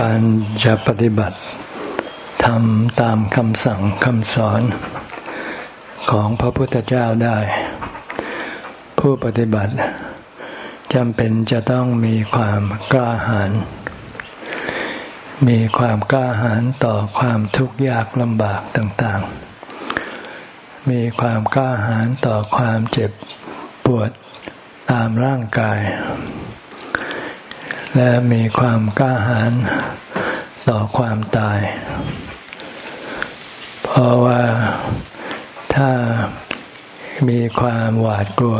การจะปฏิบัติทำตามคำสั่งคำสอนของพระพุทธเจ้าได้ ผู้ปฏิบัติจำเป็นจะต้องมีความกล้าหาญมีความกล้าหาญต่อความทุกข์ยากลำบากต่างๆ มีความกล้าหาญต่อความเจ็บปวดตามร่างกาย และมีความกล้าหาญต่อความตาย เพราะว่าถ้ามีความหวาดกลัว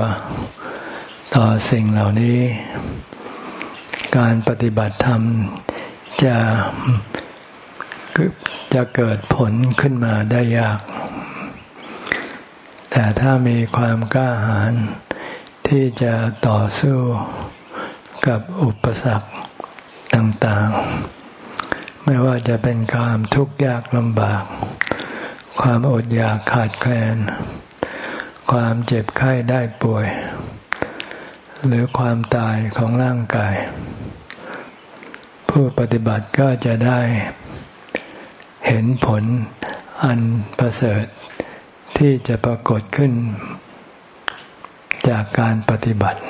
ต่อสิ่งเหล่านี้ การปฏิบัติธรรมจะจะเกิดผลขึ้นมาได้ยาก แต่ถ้ามีความกล้าหาญที่จะต่อสู้ กับอุปสรรคต่างๆ ไม่ว่าจะเป็นความทุกข์ยากลำบาก ความอดอยากขาดแคลน ความเจ็บไข้ได้ป่วย หรือความตายของร่างกาย ผู้ปฏิบัติก็จะได้เห็นผลอันประเสริฐที่จะปรากฏขึ้นจากการปฏิบัติ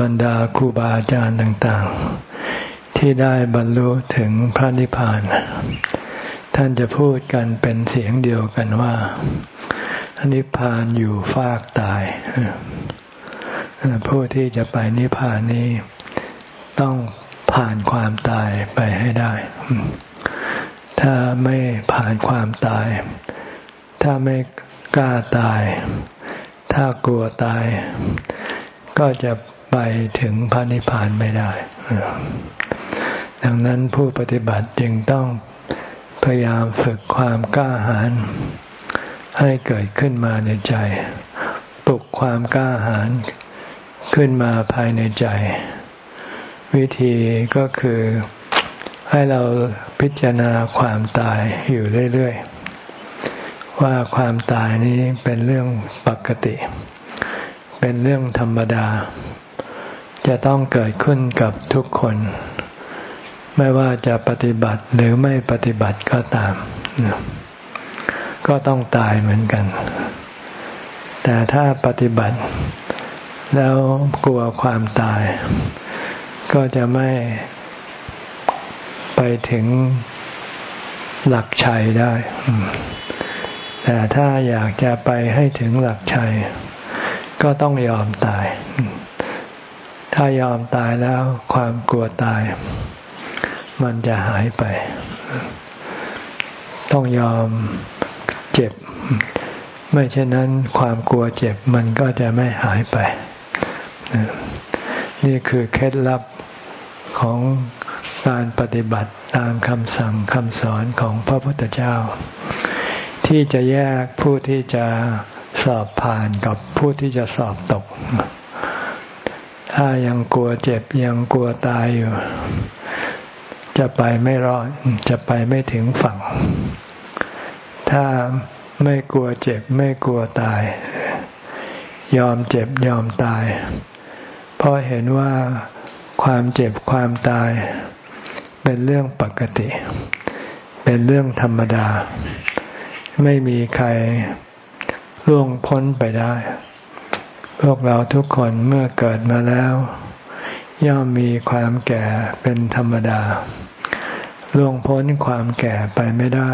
บรรดาครูบาอาจารย์ต่างๆ ที่ได้บรรลุถึงพระนิพพาน ท่านจะพูดกันเป็นเสียงเดียวกันว่านิพพานอยู่ฟากตายผู้ที่จะไปนิพพานนี้ต้องผ่านความตายไปให้ได้ ถ้าไม่ผ่านความตาย ถ้าไม่กล้าตาย ถ้ากลัวตาย ก็จะ ไปถึงพระนิพพานไม่ได้ ดังนั้นผู้ปฏิบัติจึงต้องพยายามฝึกความกล้าหาญให้เกิดขึ้นมาในใจ ปลุกความกล้าหาญขึ้นมาภายในใจ วิธีก็คือให้เราพิจารณาความตายอยู่เรื่อยๆ ว่าความตายนี้เป็นเรื่องปกติ เป็นเรื่องธรรมดา จะต้องเกิดขึ้นกับทุกคน ไม่ว่าจะปฏิบัติหรือไม่ปฏิบัติก็ตาม ก็ต้องตายเหมือนกัน แต่ถ้าปฏิบัติแล้วกลัวความตาย ก็จะไม่ไปถึงหลักชัยได้ แต่ถ้าอยากจะไปให้ถึงหลักชัย ก็ต้องยอมตาย ถ้ายอมตายแล้วความกลัวตาย มันจะหายไป ต้องยอมเจ็บ ไม่เช่นนั้นความกลัวเจ็บมันก็จะไม่หายไป นี่คือเคล็ดลับของการปฏิบัติตามคำสั่งคำสอนของพระพุทธเจ้า ที่จะแยกผู้ที่จะสอบผ่านกับผู้ที่จะสอบตก ถ้ายังกลัวเจ็บยังกลัวตายอยู่ จะไปไม่รอดจะไปไม่ถึงฝั่ง ถ้าไม่กลัวเจ็บไม่กลัวตาย ยอมเจ็บยอมตาย เพราะเห็นว่าความเจ็บความตาย เป็นเรื่องปกติ เป็นเรื่องธรรมดา ไม่มีใครล่วงพ้นไปได้ พวกเราทุกคนเมื่อเกิดมาแล้ว ย่อมมีความแก่เป็นธรรมดา ล่วงพ้นความแก่ไปไม่ได้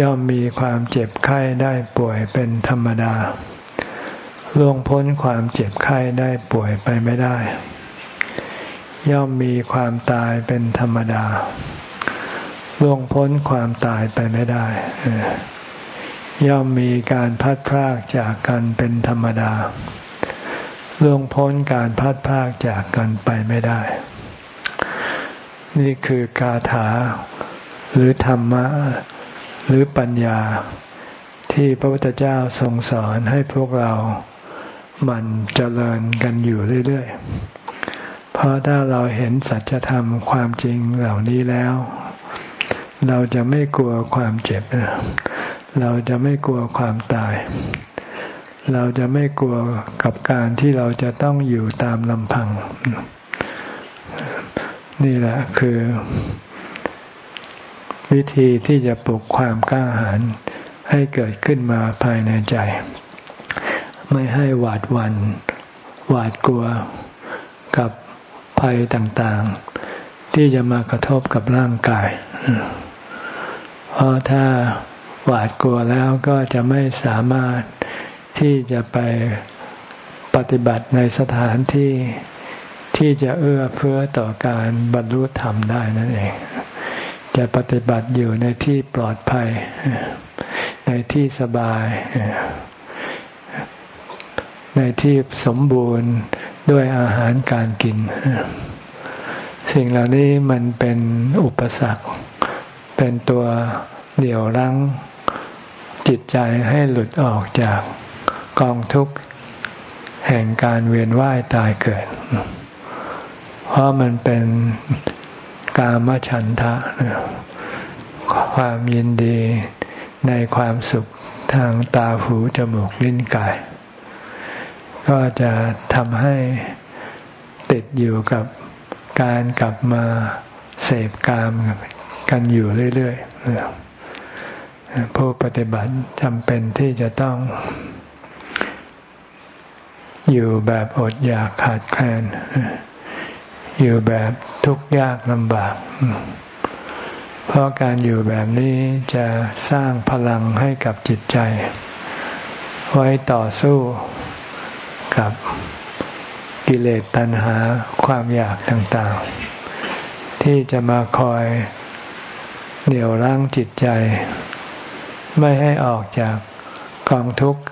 ย่อมมีความเจ็บไข้ได้ป่วยเป็นธรรมดา ล่วงพ้นความเจ็บไข้ได้ป่วยไปไม่ได้ ย่อมมีความตายเป็นธรรมดา ล่วงพ้นความตายไปไม่ได้ ย่อมมีการพัดพรากจากกันเป็นธรรมดาล่วงพ้นการพัดพรากจากกันไปไม่ได้ นี่คือกาถา หรือธรรมะ หรือปัญญา ที่พระพุทธเจ้าทรงสอนให้พวกเรามันเจริญกันอยู่เรื่อยๆ เพราะถ้าเราเห็นสัจธรรมความจริงเหล่านี้แล้ว เราจะไม่กลัวความเจ็บ เราจะไม่กลัวความตาย เราจะไม่กลัวกับการที่เราจะต้องอยู่ตามลำพัง นี่แหละคือ วิธีที่จะปลุกความกล้าหาญให้เกิดขึ้นมาภายในใจ ไม่ให้หวาดวัน หวาดกลัวกับภัยต่างๆ ที่จะมากระทบกับร่างกาย เพราะถ้า หวาดกลัวแล้วก็จะไม่สามารถที่จะไปปฏิบัติในสถานที่ที่จะเอื้อเฟื้อต่อการบรรลุธรรมได้นั่นเอง จะปฏิบัติอยู่ในที่ปลอดภัย ในที่สบาย ในที่สมบูรณ์ด้วยอาหารการกิน สิ่งเหล่านี้มันเป็นอุปสรรค เป็นตัวเดี่ยวรั้ง จิตใจให้หลุดออกจากกองทุกข์แห่งการเวียนว่ายตายเกิด เพราะมันเป็นกามฉันทะ ความยินดีในความสุขทางตาหูจมูกลิ้นกาย ก็จะทำให้ติดอยู่กับการกลับมาเสพกามกันอยู่เรื่อยๆ ผู้ปฏิบัติจำเป็นที่จะต้อง อยู่แบบอดอยากขาดแคลน อยู่แบบทุกข์ยากลำบาก เพราะการอยู่แบบนี้จะสร้างพลังให้กับจิตใจ ไว้ต่อสู้กับกิเลสตัณหาความอยากต่างๆ ที่จะมาคอยเหนี่ยวรั้งจิตใจ ไม่ให้ออกจากกองทุกข์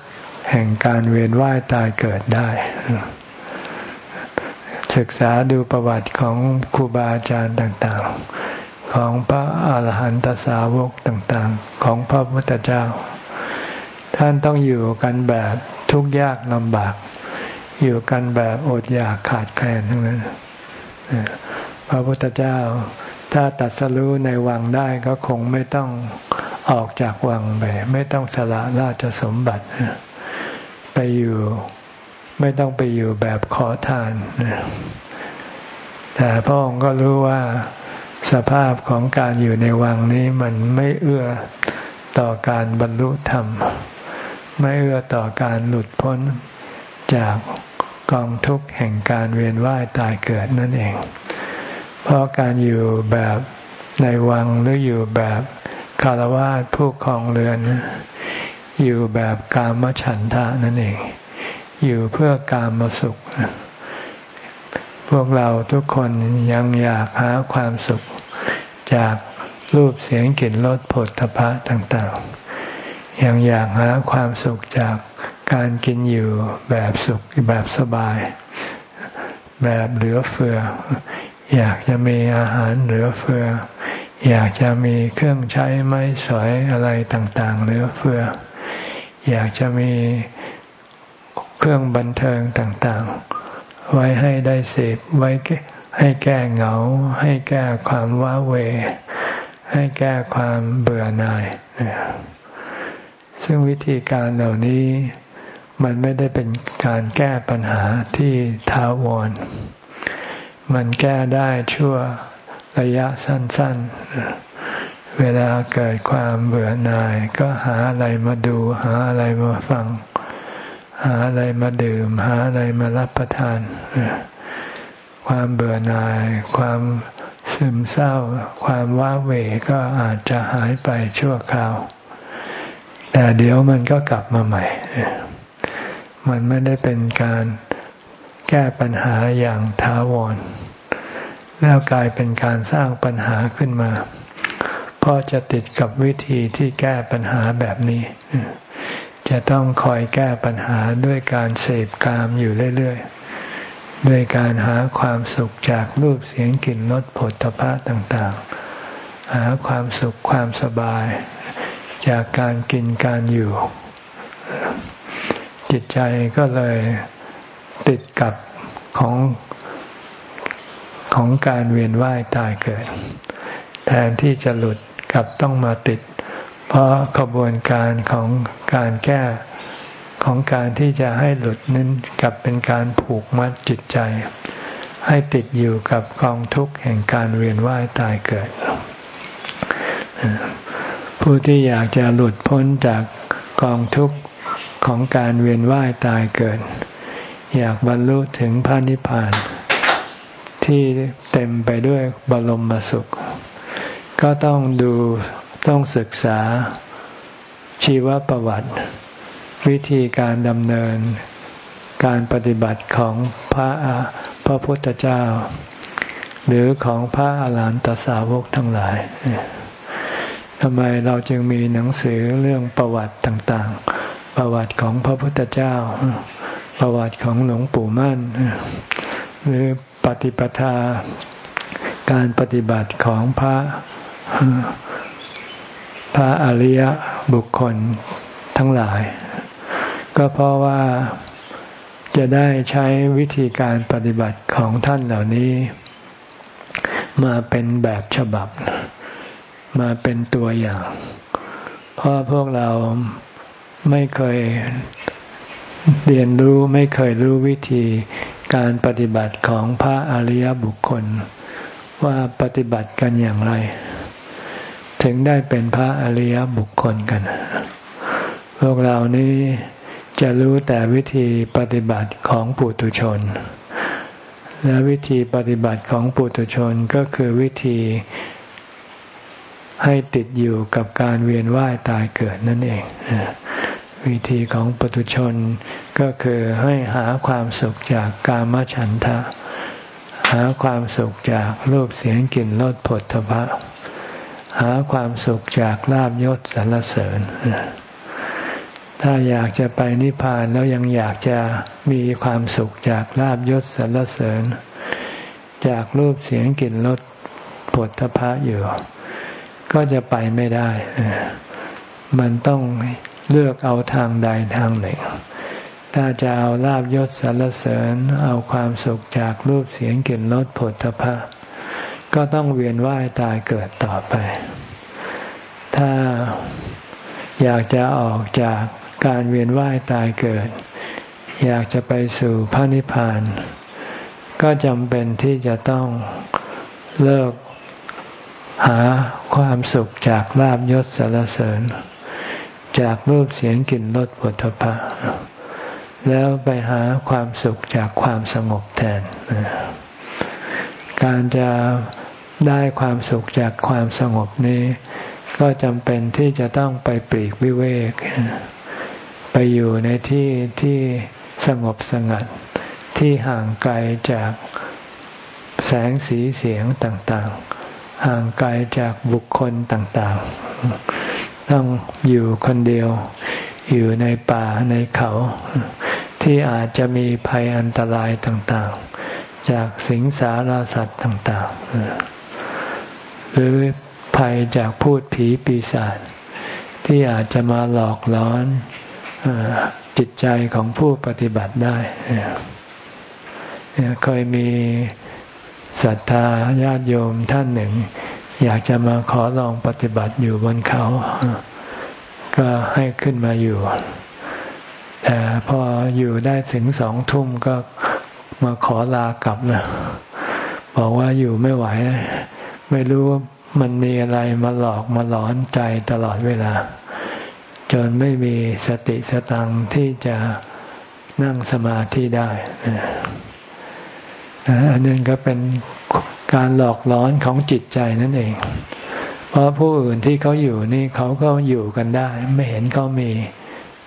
แห่งการเวียนว่ายตายเกิดได้ ศึกษาดูประวัติของครูบาอาจารย์ต่างๆ ของพระอาหารหันตสาวกต่างๆ ของพระพุทธเจ้า ท่านต้องอยู่กันแบบทุกข์ยากลำบาก อยู่กันแบบอดอยากขาดแคลนทั้งนั้นพระพุทธเจ้าถ้าตัดสรู้ในวังได้ก็คงไม่ต้อง ออกจากวังไป ไม่ต้องสละราชสมบัติ ไปอยู่ไม่ต้องไปอยู่แบบขอทาน แต่พระองค์ก็รู้ว่าสภาพของการอยู่ในวังนี้มันไม่เอื้อต่อการบรรลุธรรม ไม่เอื้อต่อการหลุดพ้นจากกองทุกข์แห่งการเวียนว่ายตายเกิดนั่นเอง เพราะการอยู่แบบในวังหรืออยู่แบบ คารวะผู้ครองเรือน อยู่แบบกามฉันทะนั่นเอง อยู่เพื่อกามมสุข พวกเราทุกคนยังอยากหาความสุข จากรูปเสียงกลิ่นรสผลทพะต่างๆ ยังอยากหาความสุขจากการกินอยู่แบบสุขแบบสบาย แบบเหลือเฟือ อยากจะมีอาหารเหลือเฟือ อยากจะมีเครื่องใช้ไม้สอยอะไรต่างๆเหลือเฟือ อยากจะมีเครื่องบันเทิงต่างๆ ไว้ให้ได้เสพไว้ให้แก้เหงา ให้แก้ความว้าเว ให้แก้ความเบื่อหน่าย ซึ่งวิธีการเหล่านี้มันไม่ได้เป็นการแก้ปัญหาที่ท้าวร มันแก้ได้ชั่ว ระยะสั้น ๆ เวลาเกิดความเบื่อหน่าย ก็หาอะไรมาดู หาอะไรมาฟัง หาอะไรมาดื่ม หาอะไรมารับประทาน ความเบื่อหน่าย ความซึมเศร้า ความว้าเหวก็อาจจะหายไปชั่วคราว แต่เดี๋ยวมันก็กลับมาใหม่ มันไม่ได้เป็นการแก้ปัญหาอย่างท้าวร แล้วกลายเป็นการสร้างปัญหาขึ้นมา เพราะจะติดกับวิธีที่แก้ปัญหาแบบนี้ จะต้องคอยแก้ปัญหาด้วยการเสพกามอยู่เรื่อยๆ ด้วยการหาความสุขจากรูปเสียงกลิ่นรสผลตภะต่างๆ หาความสุขความสบาย จากการกินการอยู่ จิตใจก็เลยติดกับของ ของการเวียนว่ายตายเกิด แทนที่จะหลุดกับต้องมาติด เพราะขบวนการของการแก้ของการที่จะให้หลุดนั้นกับเป็นการผูกมัดจิตใจ ให้ติดอยู่กับกองทุกข์แห่งการเวียนว่ายตายเกิด ผู้ที่อยากจะหลุดพ้นจากกองทุกข์ของการเวียนว่ายตายเกิด อยากบรรลุถึงพระนิพพาน ที่เต็มไปด้วยบรมสุข ก็ต้องดูต้องศึกษาชีวประวัติ วิธีการดำเนิน การปฏิบัติของพระพระพุทธเจ้า หรือของพระอาหารหันตสาวกทั้งหลายทำไมเราจึงมีหนังสือเรื่องประวัติต่างๆ ประวัติของพระพุทธเจ้า ประวัติของหลวงปู่มั่น หรือ ปฏิปทา การปฏิบัติของพระพระอริยบุคคลทั้งหลาย ก็เพราะว่าจะได้ใช้วิธีการปฏิบัติของท่านเหล่านี้ มาเป็นแบบฉบับ มาเป็นตัวอย่าง เพราะพวกเราไม่เคยเรียนรู้ไม่เคยรู้วิธี การปฏิบัติของพระอริยบุคคล ว่าปฏิบัติกันอย่างไร ถึงได้เป็นพระอริยบุคคลกัน พวกเรานี้จะรู้แต่วิธีปฏิบัติของปุถุชน และวิธีปฏิบัติของปุถุชนก็คือวิธีให้ติดอยู่กับการเวียนว่ายตายเกิดนั่นเอง วิธีของปุถุชนก็คือให้หาความสุขจากกามฉันทะ หาความสุขจากรูปเสียงกลิ่นรสผลทพะ หาความสุขจากลาบยศสรรเสริญ ถ้าอยากจะไปนิพพานแล้วยังอยากจะมีความสุขจากลาบยศสรรเสริญ จากรูปเสียงกลิ่นรสผลทพะอยู่ ก็จะไปไม่ได้ มันต้อง เลือกเอาทางใดทางหนึ่ง ถ้าจะเอาลาบยศสรรเสริญ เอาความสุขจากรูปเสียงกลิ่นรสผลทพะก็ต้องเวียนว่ายตายเกิดต่อไป ถ้าอยากจะออกจากการเวียนว่ายตายเกิด อยากจะไปสู่พระนิพพาน ก็จำเป็นที่จะต้องเลิกหาความสุขจากลาบยศสารเสริญ จากรูปเสียงกลิ่นรสปุถะพะแล้วไปหาความสุขจากความสงบแทน การจะได้ความสุขจากความสงบนี้ ก็จำเป็นที่จะต้องไปปลีกวิเวก ไปอยู่ในที่ที่สงบสงัด ที่ห่างไกลจากแสงสีเสียงต่างๆ ห่างไกลจากบุคคลต่างๆ ต้องอยู่คนเดียว อยู่ในป่าในเขา ที่อาจจะมีภัยอันตรายต่างๆ จากสิงสารสัตว์ต่างๆ หรือภัยจากพูดผีปีศาจที่อาจจะมาหลอกล้อนจิตใจของผู้ปฏิบัติได้เคยมีศรัทธาญาติโยมท่านหนึ่ง อยากจะมาขอลองปฏิบัติอยู่บนเขา ก็ให้ขึ้นมาอยู่ แต่พออยู่ได้ถึงสองทุ่มก็มาขอลากลับนะบอกว่าอยู่ไม่ไหว ไม่รู้มันมีอะไรมาหลอกมาหลอนใจตลอดเวลา จนไม่มีสติสตังที่จะนั่งสมาธิได้อันนั้นก็เป็น การหลอกล้อนของจิตใจนั่นเอง เพราะผู้อื่นที่เขาอยู่นี่เขาก็อยู่กันได้ ไม่เห็นเขามี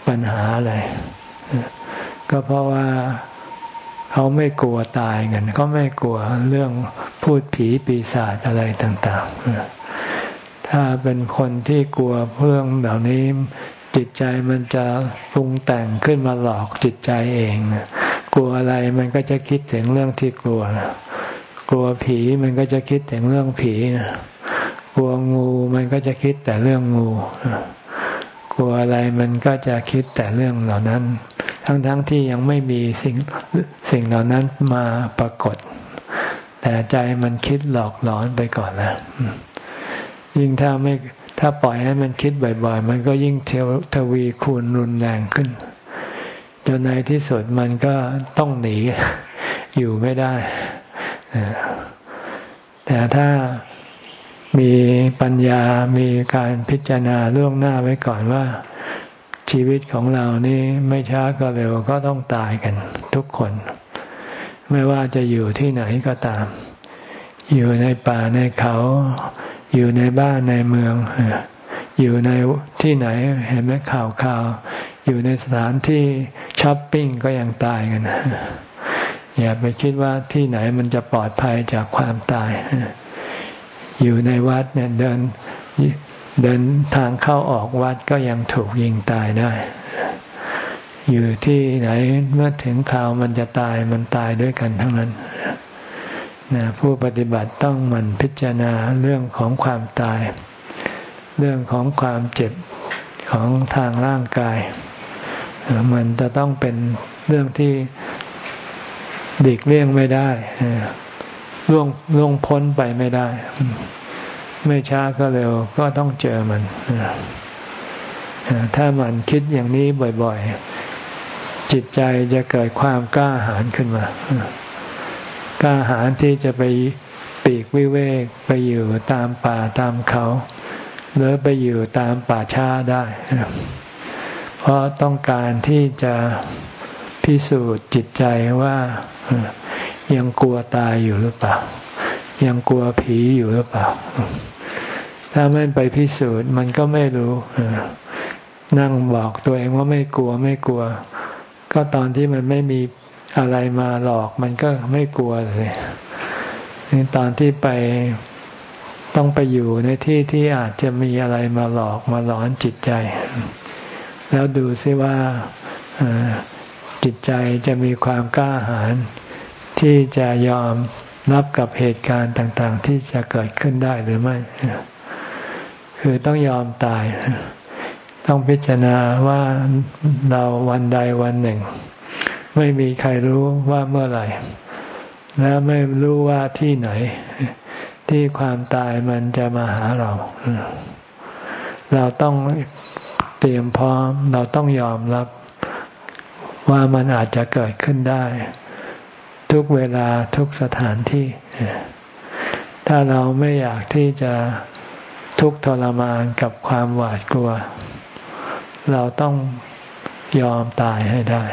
ปัญหาอะไร ก็เพราะว่าเขาไม่กลัวตายกันเขาไม่กลัวเรื่องพูดผีปีศาจอะไรต่าง ๆ ถ้าเป็นคนที่กลัวเพื่องเหล่านี้จิตใจมันจะปรุงแต่งขึ้นมาหลอกจิตใจเอง กลัวอะไรมันก็จะคิดถึงเรื่องที่กลัว กลัวผีมันก็จะคิดถึงเรื่องผีนะกลัวงูมันก็จะคิดแต่เรื่องงู กลัวอะไรมันก็จะคิดแต่เรื่องเหล่านั้น ทั้งๆทที่ยังไม่มีสิ่งสิ่งเหล่านั้นมาปรากฏ แต่ใจมันคิดหลอกหลอนไปก่อนแล้วยิ่งถ้าไม่ถ้าปล่อยให้มันคิดบ่อย ๆ มันก็ยิ่งเทวีคูณรุนแรงขึ้นจนในที่สุดมันก็ต้องหนีอยู่ไม่ได้ แต่ถ้ามีปัญญา มีการพิจารณาล่วงหน้าไว้ก่อนว่า ชีวิตของเรานี่ไม่ช้าก็เร็วก็ต้องตายกันทุกคน ไม่ว่าจะอยู่ที่ไหนก็ตาม อยู่ในป่าในเขา อยู่ในบ้านในเมือง อยู่ในที่ไหนเห็นไหมข่าวข่าวอยู่ในสถานที่ช้อปปิ้งก็ยังตายกัน อย่าไปคิดว่าที่ไหนมันจะปลอดภัยจากความตาย อยู่ในวัดเนี่ยเดินเดินทางเข้าออกวัดก็ยังถูกยิงตายได้ อยู่ที่ไหนเมื่อถึงข่าวมันจะตายมันตายด้วยกันทั้งนั้นนะผู้ปฏิบัติต้องมันพิจารณาเรื่องของความตาย เรื่องของความเจ็บของทางร่างกาย มันจะต้องเป็นเรื่องที่ ดีกเลี่ยงไม่ได้ล่วงล่วงพ้นไปไม่ได้ ไม่ช้าก็เร็วก็ต้องเจอมันถ้ามันคิดอย่างนี้บ่อยๆ จิตใจจะเกิดความกล้าหาญขึ้นมากล้าหาญที่จะไปปีกวิเวกไปอยู่ตามป่าตามเขา หรือไปอยู่ตามป่าช้าได้เพราะต้องการที่จะ พิสูจน์จิตใจว่ายังกลัวตายอยู่หรือเปล่า ยังกลัวผีอยู่หรือเปล่า ถ้าไม่ไปพิสูจน์มันก็ไม่รู้นั่งบอกตัวเองว่าไม่กลัวไม่กลัว ก็ตอนที่มันไม่มีอะไรมาหลอก มันก็ไม่กลัวเลยนี่ตอนที่ไปต้องไปอยู่ในที่ที่อาจจะมีอะไรมาหลอกมาหลอนจิตใจ แล้วดูซิว่า จิตใจจะมีความกล้าหาญที่จะยอมรับกับเหตุการณ์ต่าง ๆ ที่จะเกิดขึ้นได้หรือไม่ คือต้องยอมตาย ต้องพิจารณาว่าเราวันใดวันหนึ่ง ไม่มีใครรู้ว่าเมื่อไหร่ และไม่รู้ว่าที่ไหน ที่ความตายมันจะมาหาเรา เราต้องเตรียมพร้อม เราต้องยอมรับ ว่ามันอาจจะเกิดขึ้นได้ ทุกเวลาทุกสถานที่ ถ้าเราไม่อยากที่จะทุกทรมานกับความหวาดกลัว เราต้องยอมตายให้ได้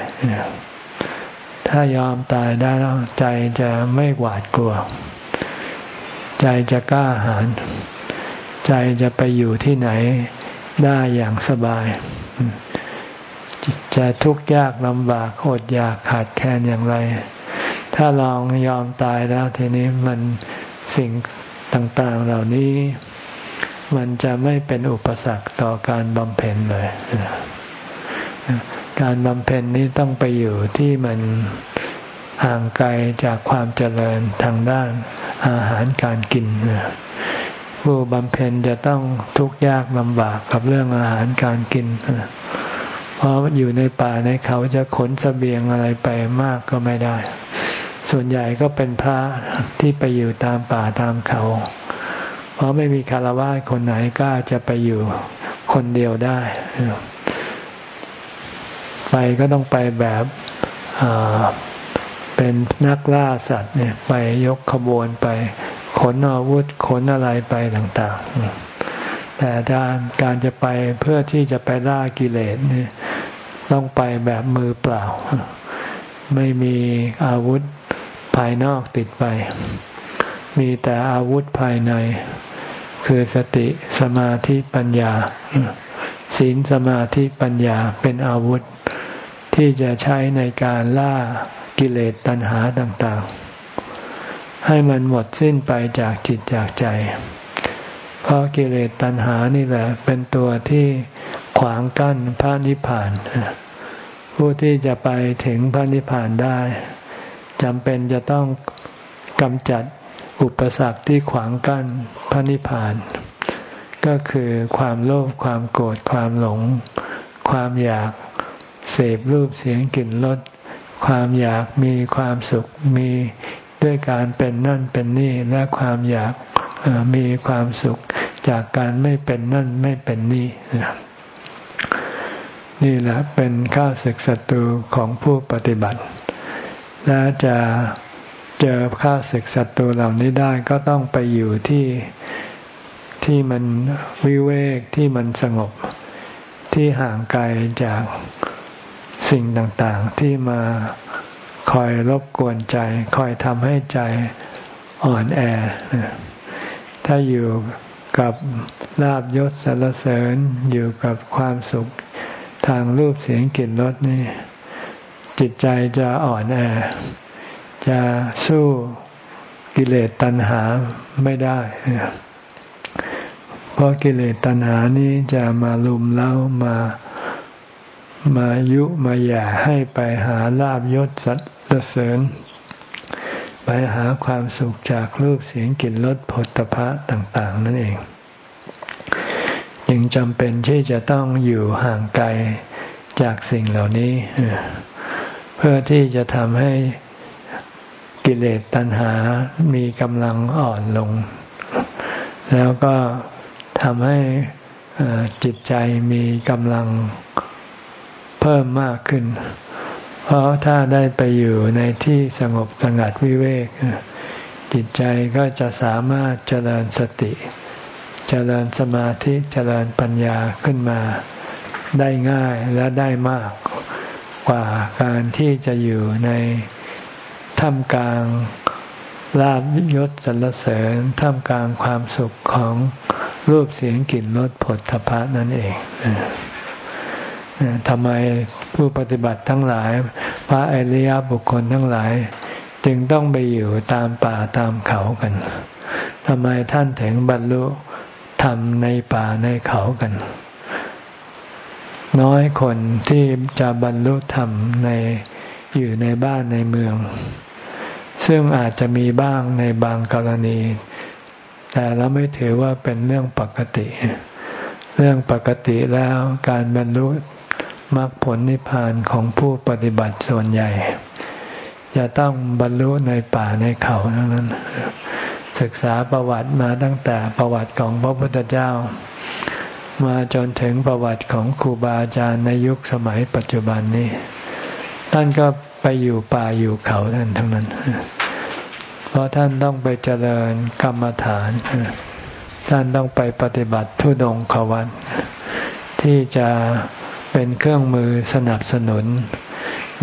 ถ้ายอมตายได้แล้วใจจะไม่หวาดกลัว ใจจะกล้าหาญใจจะไปอยู่ที่ไหนได้อย่างสบาย จะทุกข์ยากลำบากอดอยากขาดแคลนอย่างไร ถ้าลองยอมตายแล้วทีนี้มันสิ่งต่างๆเหล่านี้ มันจะไม่เป็นอุปสรรคต่อการบำเพ็ญเลย การบำเพ็ญนี้ต้องไปอยู่ที่มันห่างไกลจากความเจริญทางด้านอาหารการกินผู้บำเพ็ญจะต้องทุกข์ยากลำบากกับเรื่องอาหารการกิน เพราะอยู่ในป่าในเขาจะขนสเสบียงอะไรไปมากก็ไม่ได้ ส่วนใหญ่ก็เป็นพระที่ไปอยู่ตามป่าตามเขา เพราะไม่มีคารวะคนไหนกล้าจะไปอยู่คนเดียวได้ ไปก็ต้องไปแบบเป็นนักล่าสัตว์เนี่ยไปยกขบวนไป ขนอาวุธขนอะไรไปต่าง ๆ แต่การการจะไปเพื่อที่จะไปล่ากิเลสเนี่ยต้องไปแบบมือเปล่า ไม่มีอาวุธภายนอกติดไป มีแต่อาวุธภายใน คือสติสมาธิปัญญา ศีลสมาธิปัญญาเป็นอาวุธที่จะใช้ในการล่ากิเลสตัณหาต่างๆ ให้มันหมดสิ้นไปจากจิตจากใจ เพราะกิเลสตัณหานี่แหละ เป็นตัวที่ขวางกั้นพระนิพพาน ผู้ที่จะไปถึงพระนิพพานได้จำเป็นจะต้องกำจัดอุปสรรคที่ขวางกั้นพระนิพพาน ก็คือความโลภความโกรธความหลง ความอยากเสพรูปเสียงกลิ่นรสความอยากมีความสุขมีด้วยการเป็นนั่นเป็นนี่และความอยาก มีความสุขจากการไม่เป็นนั่นไม่เป็นนี่นี่แหละเป็นข้าศึกศัตรูของผู้ปฏิบัติ และจะเจอข้าศึกศัตรูเหล่านี้ได้ก็ต้องไปอยู่ที่ที่มันวิเวกที่มันสงบ ที่ห่างไกลจากสิ่งต่างๆ ที่มาคอยรบกวนใจ คอยทำให้ใจอ่อนแอ ถ้าอยู่กับลาบยศสรรเสริญอยู่กับความสุขทางรูปเสียงกลิ่นรสนี่ จิตใจจะอ่อนแอ จะสู้กิเลสตัณหาไม่ได้ เพราะกิเลสตัณหานี้จะมาลุมเล้ามามายุมาหย่าให้ไปหาลาบยศสัตเสริญ ไปหาความสุขจากรูปเสียงกลิ่นรสผลตภะต่าง ๆ นั่นเองจึงจำเป็นที่จะต้องอยู่ห่างไกลจากสิ่งเหล่านี้ เพื่อที่จะทำให้กิเลสตัณหามีกำลังอ่อนลง แล้วก็ทำให้จิตใจมีกำลังเพิ่มมากขึ้น เพราะถ้าได้ไปอยู่ในที่สงบสงัดวิเวก จิตใจก็จะสามารถเจริญสติ เจริญสมาธิเจริญปัญญาขึ้นมา ได้ง่ายและได้มากกว่าการที่จะอยู่ในท่ามกลางลาบยศสรรเสริญท่ามกลางความสุขของรูปเสียงกลิ่นรสผลทพะนั่นเอง ทำไมผู้ปฏิบัติทั้งหลาย พระอริยบุคคลทั้งหลาย จึงต้องไปอยู่ตามป่าตามเขากันทำไมท่านถึงบรรลุธรรมในป่าในเขากัน น้อยคนที่จะบรรลุธรรมในอยู่ในบ้านในเมือง ซึ่งอาจจะมีบ้างในบางกรณี แต่เราไม่ถือว่าเป็นเรื่องปกติ เรื่องปกติแล้วการบรรลุ มรรคผลนิพพานของผู้ปฏิบัติส่วนใหญ่ จะต้องบรรลุในป่าในเขาทั้งนั้น ศึกษาประวัติมาตั้งแต่ประวัติของพระพุทธเจ้า มาจนถึงประวัติของครูบาอาจารย์ในยุคสมัยปัจจุบันนี้ ท่านก็ไปอยู่ป่าอยู่เขาท่านทั้งนั้น เพราะท่านต้องไปเจริญกรรมฐาน ท่านต้องไปปฏิบัติทุดงขวัตที่จะ เป็นเครื่องมือสนับสนุน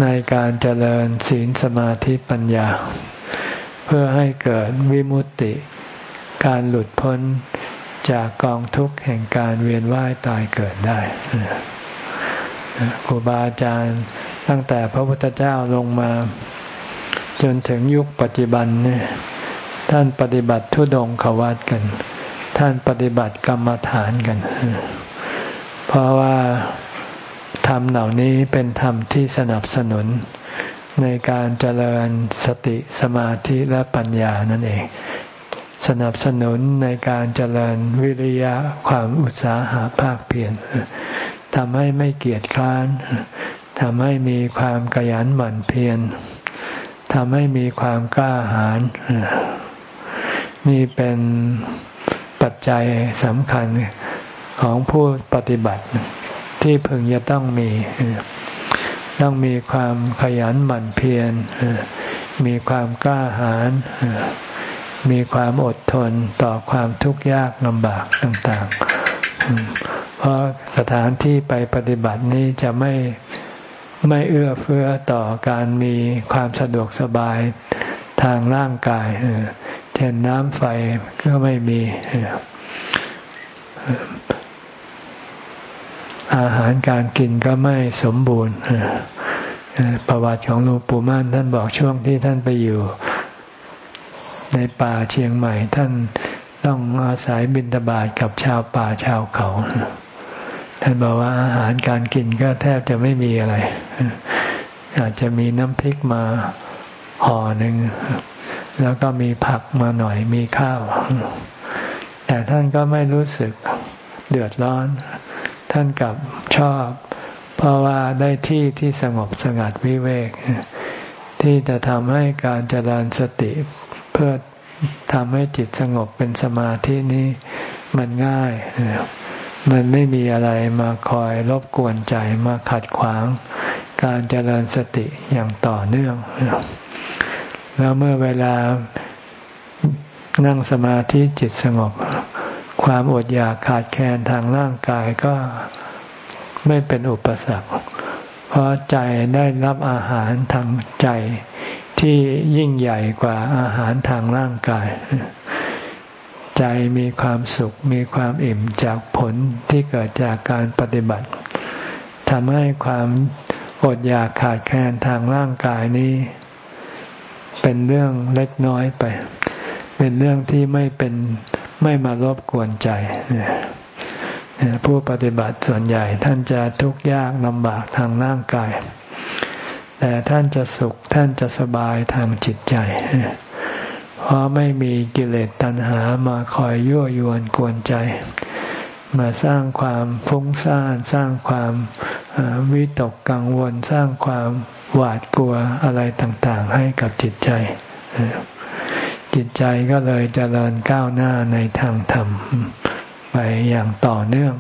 ในการเจริญศีลสมาธิปัญญา เพื่อให้เกิดวิมุตติ การหลุดพ้นจากกองทุกข์แห่งการเวียนว่ายตายเกิดได้ครูบาอาจารย์ตั้งแต่พระพุทธเจ้าลงมา จนถึงยุคปัจจุบันเนี่ยท่านปฏิบัติทุดงขวัตกัน ท่านปฏิบัติกรรมฐานกัน เพราะว่า ธรรมเหล่านี้เป็นธรรมที่สนับสนุน ในการเจริญสติสมาธิและปัญญานั่นเอง สนับสนุนในการเจริญวิริยะความอุตสาหะภาคเพียรทำให้ไม่เกียจคร้านทำให้มีความขยันหมั่นเพียรทำให้มีความกล้าหาญนี่เป็นปัจจัยสำคัญของผู้ปฏิบัติ ที่พึงจะต้องมี ต้องมีความขยันหมั่นเพียรมีความกล้าหาญมีความอดทนต่อความทุกข์ยากลำบากต่าง ๆ เพราะสถานที่ไปปฏิบัตินี้จะไม่ไม่เอื้อเฟื้อต่อการมีความสะดวกสบายทางร่างกายเช่นน้ำไฟก็ไม่มี อาหารการกินก็ไม่สมบูรณ์ประวัติของหลวงปู่ม่านท่านบอกช่วงที่ท่านไปอยู่ ในป่าเชียงใหม่ ท่านต้องอาศัยบินตบาทกับชาวป่าชาวเขา ท่านบอกว่าอาหารการกินก็แทบจะไม่มีอะไร อาจจะมีน้ำพริกมาห่อหนึ่งแล้วก็มีผักมาหน่อยมีข้าว แต่ท่านก็ไม่รู้สึกเดือดร้อน ท่านกับชอบ เพราะว่าได้ที่ที่สงบสงัดวิเวก ที่จะทำให้การเจริญสติเพื่อทำให้จิตสงบเป็นสมาธินี้มันง่าย มันไม่มีอะไรมาคอยรบกวนใจมาขัดขวาง การเจริญสติอย่างต่อเนื่อง แล้วเมื่อเวลานั่งสมาธิจิตสงบ ความอดอยากขาดแคลนทางร่างกายก็ไม่เป็นอุปสรรค เพราะใจได้รับอาหารทางใจที่ยิ่งใหญ่กว่าอาหารทางร่างกาย ใจมีความสุขมีความอิ่มจากผลที่เกิดจากการปฏิบัติทำให้ความอดอยากขาดแคลนทางร่างกายนี้ เป็นเรื่องเล็กน้อยไป เป็นเรื่องที่ไม่เป็น ไม่มารบกวนใจผู้ปฏิบัติส่วนใหญ่ท่านจะทุกข์ยากลำบากทางร่างกาย แต่ท่านจะสุขท่านจะสบายทางจิตใจ เพราะไม่มีกิเลสตัณหามาคอยยั่วยวนกวนใจ มาสร้างความฟุ้งซ่านสร้างความวิตกกังวลสร้างความหวาดกลัวอะไรต่างๆ ให้กับจิตใจ จิตใจก็เลยเจริญก้าวหน้าในทางธรรม ไปอย่างต่อเนื่อง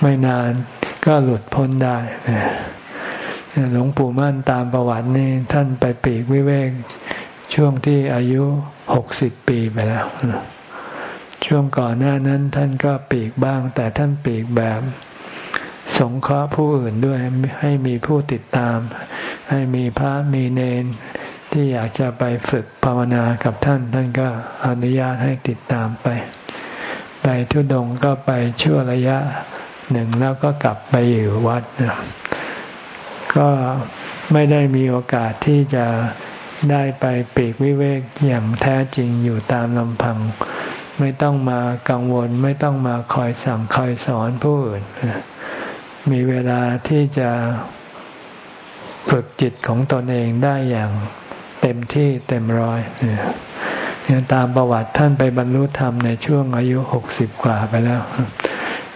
ไม่นานก็หลุดพ้นได้หลวงปู่มั่นตามประวัตินี่ท่านไปปีกวิเวก ช่วงที่อายุหกสิบปีไปแล้ว ช่วงก่อนหน้านั้นท่านก็ปีกบ้าง แต่ท่านปีกแบบสงเคราะห์ผู้อื่นด้วยให้มีผู้ติดตาม ให้มีพระมีเนน ที่อยากจะไปฝึกภาวนากับท่าน ท่านก็อนุญาตให้ติดตามไป ไปทุดงก็ไปชั่วระยะหนึ่งแล้วก็กลับไปอยู่วัดนะก็ไม่ได้มีโอกาสที่จะได้ไปปีกวิเวกอย่างแท้จริงอยู่ตามลำพัง ไม่ต้องมากังวลไม่ต้องมาคอยสั่งคอยสอนผู้อื่น มีเวลาที่จะฝึกจิตของตนเองได้อย่าง เต็มที่เต็มร้อยเนี่ยตามประวัติท่านไปบรรลุธรรมในช่วงอายุหกสิบกว่าไปแล้ว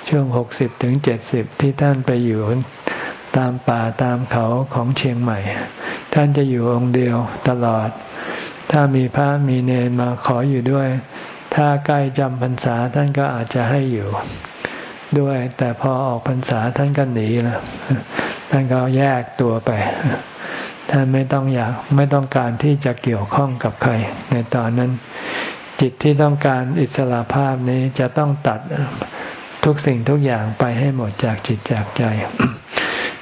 ช่วงหกสิบถึงเจ็ดสิบที่ท่านไปอยู่ตามป่าตามเขาของเชียงใหม่ ท่านจะอยู่องค์เดียวตลอด ถ้ามีพระมีเนรมาขออยู่ด้วย ถ้าใกล้จำพรรษาท่านก็อาจจะให้อยู่ด้วย แต่พอออกพรรษาท่านก็หนีแล้วท่านก็แยกตัวไป ท่านไม่ต้องอยากไม่ต้องการที่จะเกี่ยวข้องกับใคร ในตอนนั้น จิตที่ต้องการอิสระภาพนี้จะต้องตัดทุกสิ่งทุกอย่างไปให้หมดจากจิตจากใจ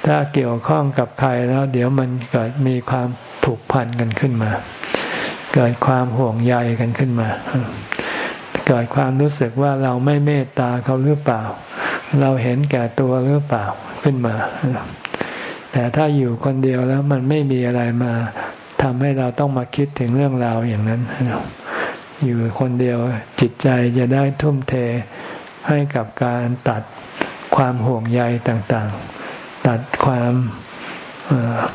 ถ้าเกี่ยวข้องกับใครแล้ว เดี๋ยวมันเกิดมีความผูกพันกันขึ้นมา เกิดความห่วงใยกันขึ้นมา เกิดความรู้สึกว่าเราไม่เมตตาเขาหรือเปล่า เราเห็นแก่ตัวหรือเปล่าขึ้นมา แต่ถ้าอยู่คนเดียวแล้วมันไม่มีอะไรมาทำให้เราต้องมาคิดถึงเรื่องราวอย่างนั้น อยู่คนเดียวจิตใจจะได้ทุ่มเทให้กับการตัดความห่วงใยต่างๆ ตัดความ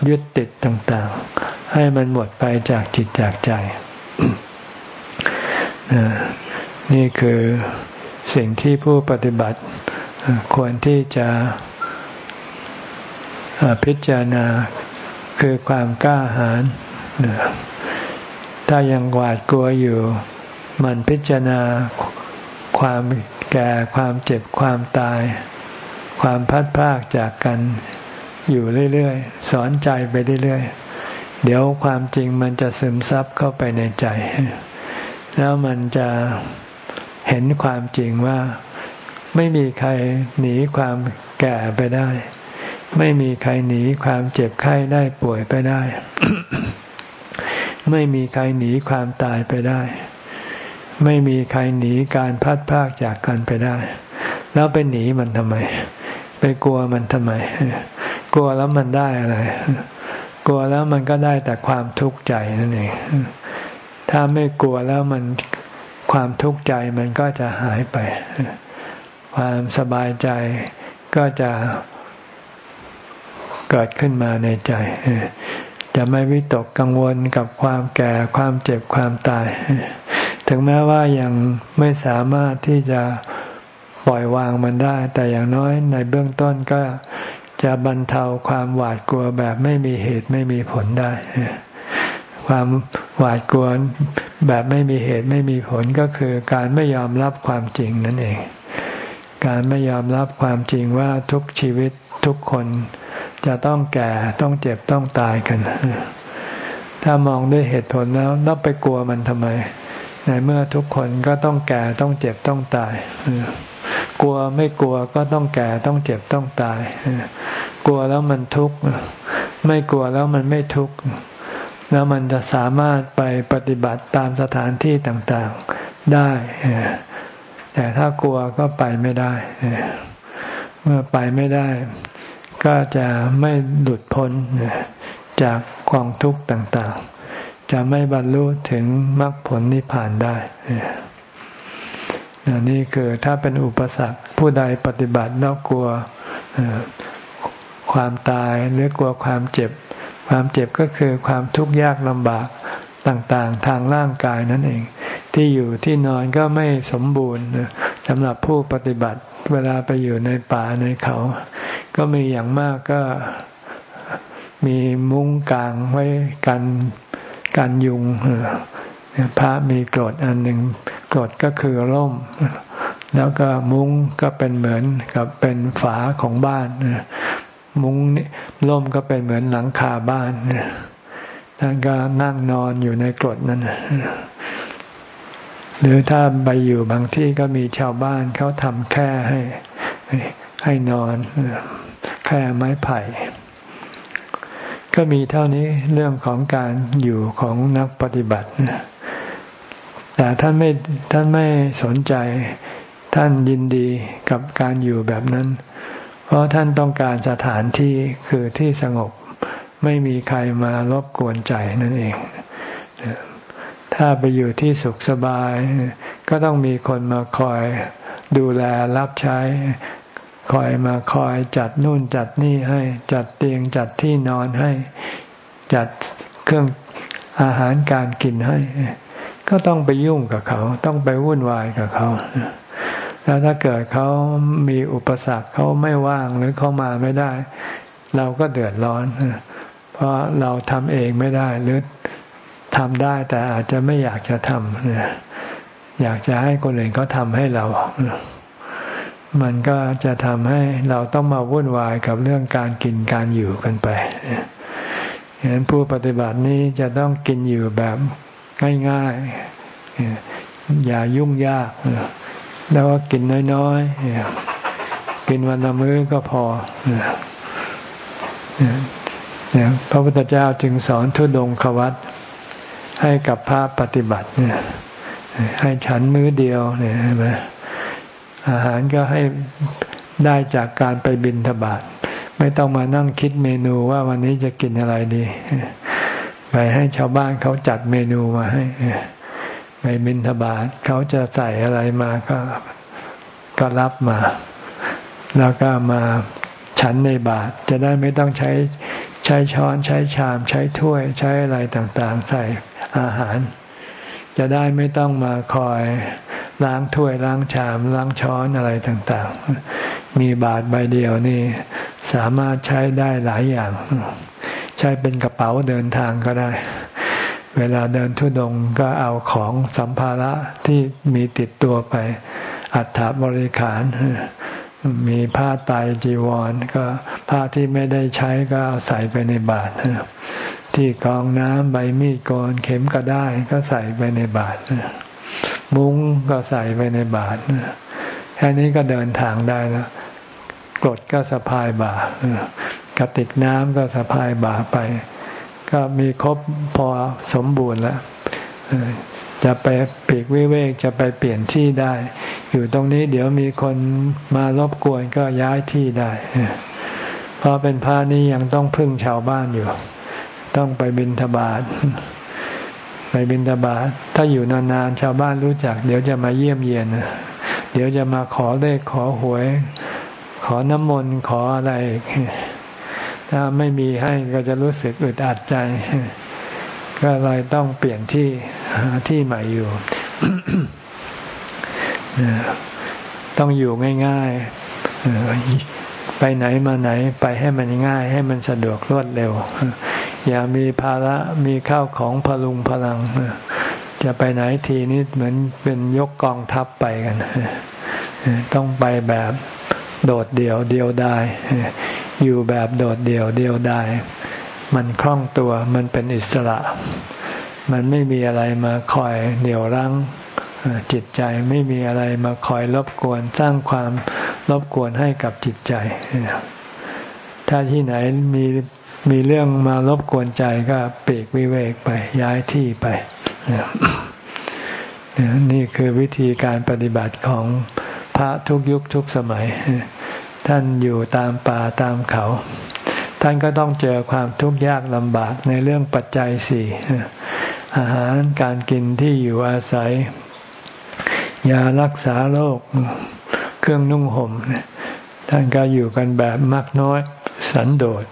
ยึดติดต่างๆ ให้มันหมดไปจากจิตจากใจ นี่คือสิ่งที่ผู้ปฏิบัติควรที่จะ พิจารณาคือความกล้าหาญถ้ายังหวาดกลัวอยู่ มันพิจารณาความแก่ความเจ็บความตาย ความพัดพากจากกันอยู่เรื่อยๆ สอนใจไปเรื่อยๆ เดี๋ยวความจริงมันจะซึมซับเข้าไปในใจ แล้วมันจะเห็นความจริงว่าไม่มีใครหนีความแก่ไปได้ ไม่มีใครหนีความเจ็บไข้ได้ป่วยไปได้ ไม่มีใครหนีความตายไปได้ ไม่มีใครหนีการพัดพากจากกันไปได้ แล้วไปหนีมันทำไม ไปกลัวมันทำไม กลัวแล้วมันได้อะไร กลัวแล้วมันก็ได้แต่ความทุกข์ใจนั่นเองถ้าไม่กลัวแล้วมันความทุกข์ใจมันก็จะหายไป ความสบายใจก็จะ เกิดขึ้นมาในใจ จะไม่วิตกกังวลกับความแก่ความเจ็บความตาย ถึงแม้ว่ายังไม่สามารถที่จะปล่อยวางมันได้ แต่อย่างน้อยในเบื้องต้นก็จะบรรเทาความหวาดกลัวแบบไม่มีเหตุไม่มีผลได้ ความหวาดกลัวแบบไม่มีเหตุไม่มีผลก็คือการไม่ยอมรับความจริงนั่นเอง การไม่ยอมรับความจริงว่าทุกชีวิตทุกคน จะต้องแก่ต้องเจ็บต้องตายกัน ถ้ามองด้วยเหตุผลแล้วต้องไปกลัวมันทำไม ในเมื่อทุกคนก็ต้องแก่ต้องเจ็บต้องตายกลัวไม่กลัวก็ต้องแก่ต้องเจ็บต้องตาย กลัวแล้วมันทุกข์ไม่กลัวแล้วมันไม่ทุกข์แล้วมันจะสามารถไปปฏิบัติตามสถานที่ต่างๆได้แต่ถ้ากลัวก็ไปไม่ได้ เมื่อไปไม่ได้ ก็จะไม่หลุดพ้นจากกองทุกข์ต่างๆ จะไม่บรรลุถึงมรรคผลนิพพานได้นี่คือถ้าเป็นอุปสรรคผู้ใดปฏิบัติแล้วกลัวความตายหรือกลัวความเจ็บ ความเจ็บก็คือความทุกข์ยากลำบากต่างๆ ทางร่างกายนั่นเอง ที่อยู่ที่นอนก็ไม่สมบูรณ์สำหรับผู้ปฏิบัติเวลาไปอยู่ในป่าในเขา ก็มีอย่างมากก็มีมุ้งกลางไว้กันกันยุงพระมีกรดอันหนึ่งกรดก็คือร่ม แล้วก็มุ้งก็เป็นเหมือนกับเป็นฝาของบ้าน มุ้งนี่ร่มก็เป็นเหมือนหลังคาบ้านท่านก็นั่งนอนอยู่ในกรดนั้นหรือถ้าไปอยู่บางที่ก็มีชาวบ้านเขาทำแค่ให้ ให้นอน แค่ไม้ไผ่ ก็มีเท่านี้เรื่องของการอยู่ของนักปฏิบัติ แต่ท่านไม่ท่านไม่สนใจ ท่านยินดีกับการอยู่แบบนั้น เพราะท่านต้องการสถานที่คือที่สงบไม่มีใครมารบกวนใจนั่นเอง ถ้าไปอยู่ที่สุขสบาย ก็ต้องมีคนมาคอยดูแลรับใช้ คอยมาคอยจัดนู่นจัดนี่ให้ จัดเตียงจัดที่นอนให้ จัดเครื่องอาหารการกินให้ ก็ต้องไปยุ่งกับเขา ต้องไปวุ่นวายกับเขา แล้วถ้าเกิดเขามีอุปสรรคเขาไม่ว่างหรือเขามาไม่ได้ เราก็เดือดร้อน เพราะเราทำเองไม่ได้หรือทำได้แต่อาจจะไม่อยากจะทำอยากจะให้คนอื่นเขาทำให้เรา มันก็จะทำให้เราต้องมาวุ่นวายกับเรื่องการกินการอยู่กันไปฉะนั้นผู้ปฏิบัตินี้จะต้องกินอยู่แบบง่ายๆ อย่ายุ่งยาก แล้วก็กินน้อยๆ กินวันละมื้อก็พอพระพุทธเจ้าจึงสอนทุดงควัตให้กับพระปฏิบัติให้ฉันมื้อเดียวเนี่ยใช่ไหม อาหารก็ให้ได้จากการไปบินทบาทไม่ต้องมานั่งคิดเมนูว่าวันนี้จะกินอะไรดี ไปให้ชาวบ้านเขาจัดเมนูมาให้ไปบินทบาทเขาจะใส่อะไรมาก็ก็รับมา แล้วก็มาฉันในบาทจะได้ไม่ต้องใช้ใช้ช้อนใช้ชาม ใช้ถ้วย ใช้อะไรต่างๆ ใส่อาหาร จะได้ไม่ต้องมาคอย ล้างถ้วยล้างชาม ล้างช้อนอะไรต่างๆ มีบาทใบเดียวนี่สามารถใช้ได้หลายอย่าง ใช้เป็นกระเป๋าเดินทางก็ได้ เวลาเดินทุดงก็เอาของสัมภาระที่มีติดตัวไป อัฐบริขาร มีผ้าไตจีวร ก็ผ้าที่ไม่ได้ใช้ก็เอาใส่ไปในบาตรที่กองน้ำใบมีดโกนเข็มก็ได้ก็ใส่ไปในบาตร มุ้งก็ใส่ไปในบาตรแค่นี้ก็เดินทางได้แล้วกรดก็สะพายบ่ากระติกน้ำก็สะพายบ่าไป ก็มีครบพอสมบูรณ์แล้วจะไปปีกวิเวกจะไปเปลี่ยนที่ได้ อยู่ตรงนี้เดี๋ยวมีคนมารบกวนก็ย้ายที่ได้เพราะเป็นพระนี้ยังต้องพึ่งชาวบ้านอยู่ ต้องไปบินทบาท ไปบินทบาทถ้าอยู่นานๆชาวบ้านรู้จัก เดี๋ยวจะมาเยี่ยมเยียนเดี๋ยวจะมาขอเลขขอหวย ขอน้ำมนต์ขออะไร ถ้าไม่มีให้ก็จะรู้สึกอึดอัดใจ ก็เลยต้องเปลี่ยนที่หาที่ใหม่อยู่ ต้องอยู่ง่ายๆไปไหนมาไหนไปให้มันง่าย ให้มันสะดวกรวดเร็ว อย่ามีภาระมีข้าวของพลุงพลังจะไปไหนทีนี้เหมือนเป็นยกกองทัพไปกัน ต้องไปแบบโดดเดี่ยวเดียวดายอยู่แบบโดดเดี่ยวเดียวดายมันคล่องตัวมันเป็นอิสระ มันไม่มีอะไรมาคอยเหนี่ยวรั้งจิตใจไม่มีอะไรมาคอยรบกวนสร้างความรบกวนให้กับจิตใจ ถ้าที่ไหนมี มีเรื่องมารบกวนใจก็ปีกวิเวกไปย้ายที่ไป นี่คือวิธีการปฏิบัติของพระทุกยุคทุกสมัย ท่านอยู่ตามป่าตามเขา ท่านก็ต้องเจอความทุกข์ยากลำบากในเรื่องปัจจัยสี่อาหารการกินที่อยู่อาศัย ยารักษาโรคเครื่องนุ่งห่มท่านก็อยู่กันแบบมักน้อยสันโดษ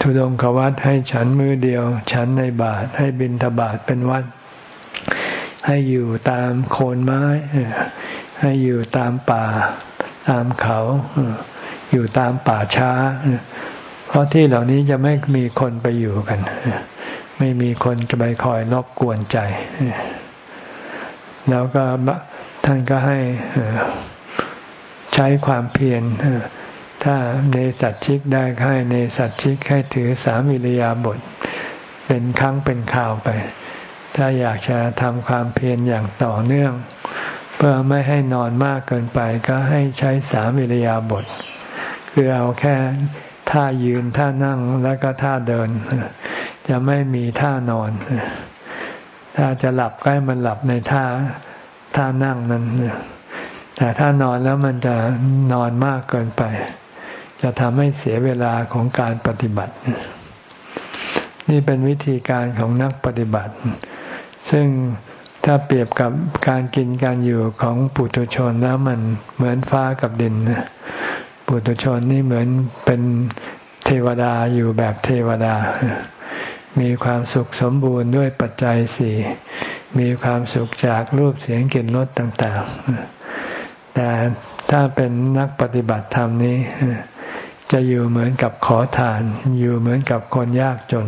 ทุดงขวัตให้ฉันมือเดียว ฉันในบาทให้บินทบาทเป็นวัด ให้อยู่ตามโคนไม้ ให้อยู่ตามป่า ตามเขา อยู่ตามป่าช้า เพราะที่เหล่านี้จะไม่มีคนไปอยู่กัน ไม่มีคนจะไปคอยรบกวนใจ แล้วก็ท่านก็ให้ใช้ความเพียร ถ้าในสัตชิกได้ให้ในสัตชิกให้ถือสามิริยาบท เป็นครั้งเป็นข่าวไป ถ้าอยากจะทำความเพียรอย่างต่อเนื่อง เพื่อไม่ให้นอนมากเกินไปก็ให้ใช้สามิริยาบท คือเอาแค่ท่ายืนท่านั่งแล้วก็ท่าเดิน จะไม่มีท่านอน ถ้าจะหลับก็ให้มันหลับในท่าท่านั่งนั้นแต่ถ้านอนแล้วมันจะนอนมากเกินไป จะทำให้เสียเวลาของการปฏิบัติ นี่เป็นวิธีการของนักปฏิบัติ ซึ่งถ้าเปรียบกับการกินการอยู่ของปุถุชนแล้วมันเหมือนฟ้ากับดินปุถุชนนี่เหมือนเป็นเทวดาอยู่แบบเทวดา มีความสุขสมบูรณ์ด้วยปัจจัยสี่มีความสุขจากรูปเสียงกลิ่นรสต่าง ๆ แต่ถ้าเป็นนักปฏิบัติธรรมนี้ จะอยู่เหมือนกับขอทาน อยู่เหมือนกับคนยากจน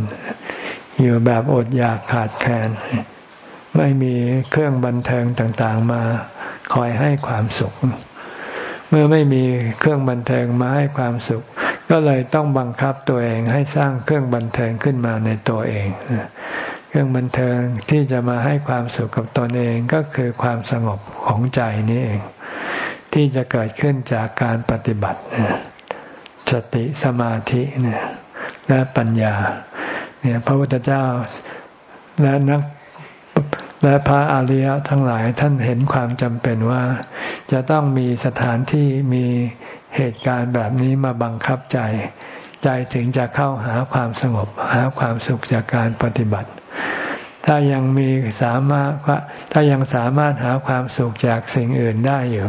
อยู่แบบอดอยากขาดแคลนไม่มีเครื่องบันเทิงต่างๆมาคอยให้ความสุข เมื่อไม่มีเครื่องบันเทิงมาให้ความสุข ก็เลยต้องบังคับตัวเองให้สร้างเครื่องบันเทิงขึ้นมาในตัวเอง เครื่องบันเทิงที่จะมาให้ความสุขกับตนเองก็คือความสงบของใจนี่เอง ที่จะเกิดขึ้นจากการปฏิบัติ สติสมาธิเนี่ยและปัญญา เนี่ยพระพุทธเจ้าและนักและพระอริยะทั้งหลายท่านเห็นความจำเป็นว่า จะต้องมีสถานที่มีเหตุการณ์แบบนี้มาบังคับใจ ใจถึงจะเข้าหาความสงบ หาความสุขจากการปฏิบัติ ถ้ายังมีสามารถถ้ายังสามารถหาความสุขจากสิ่งอื่นได้อยู่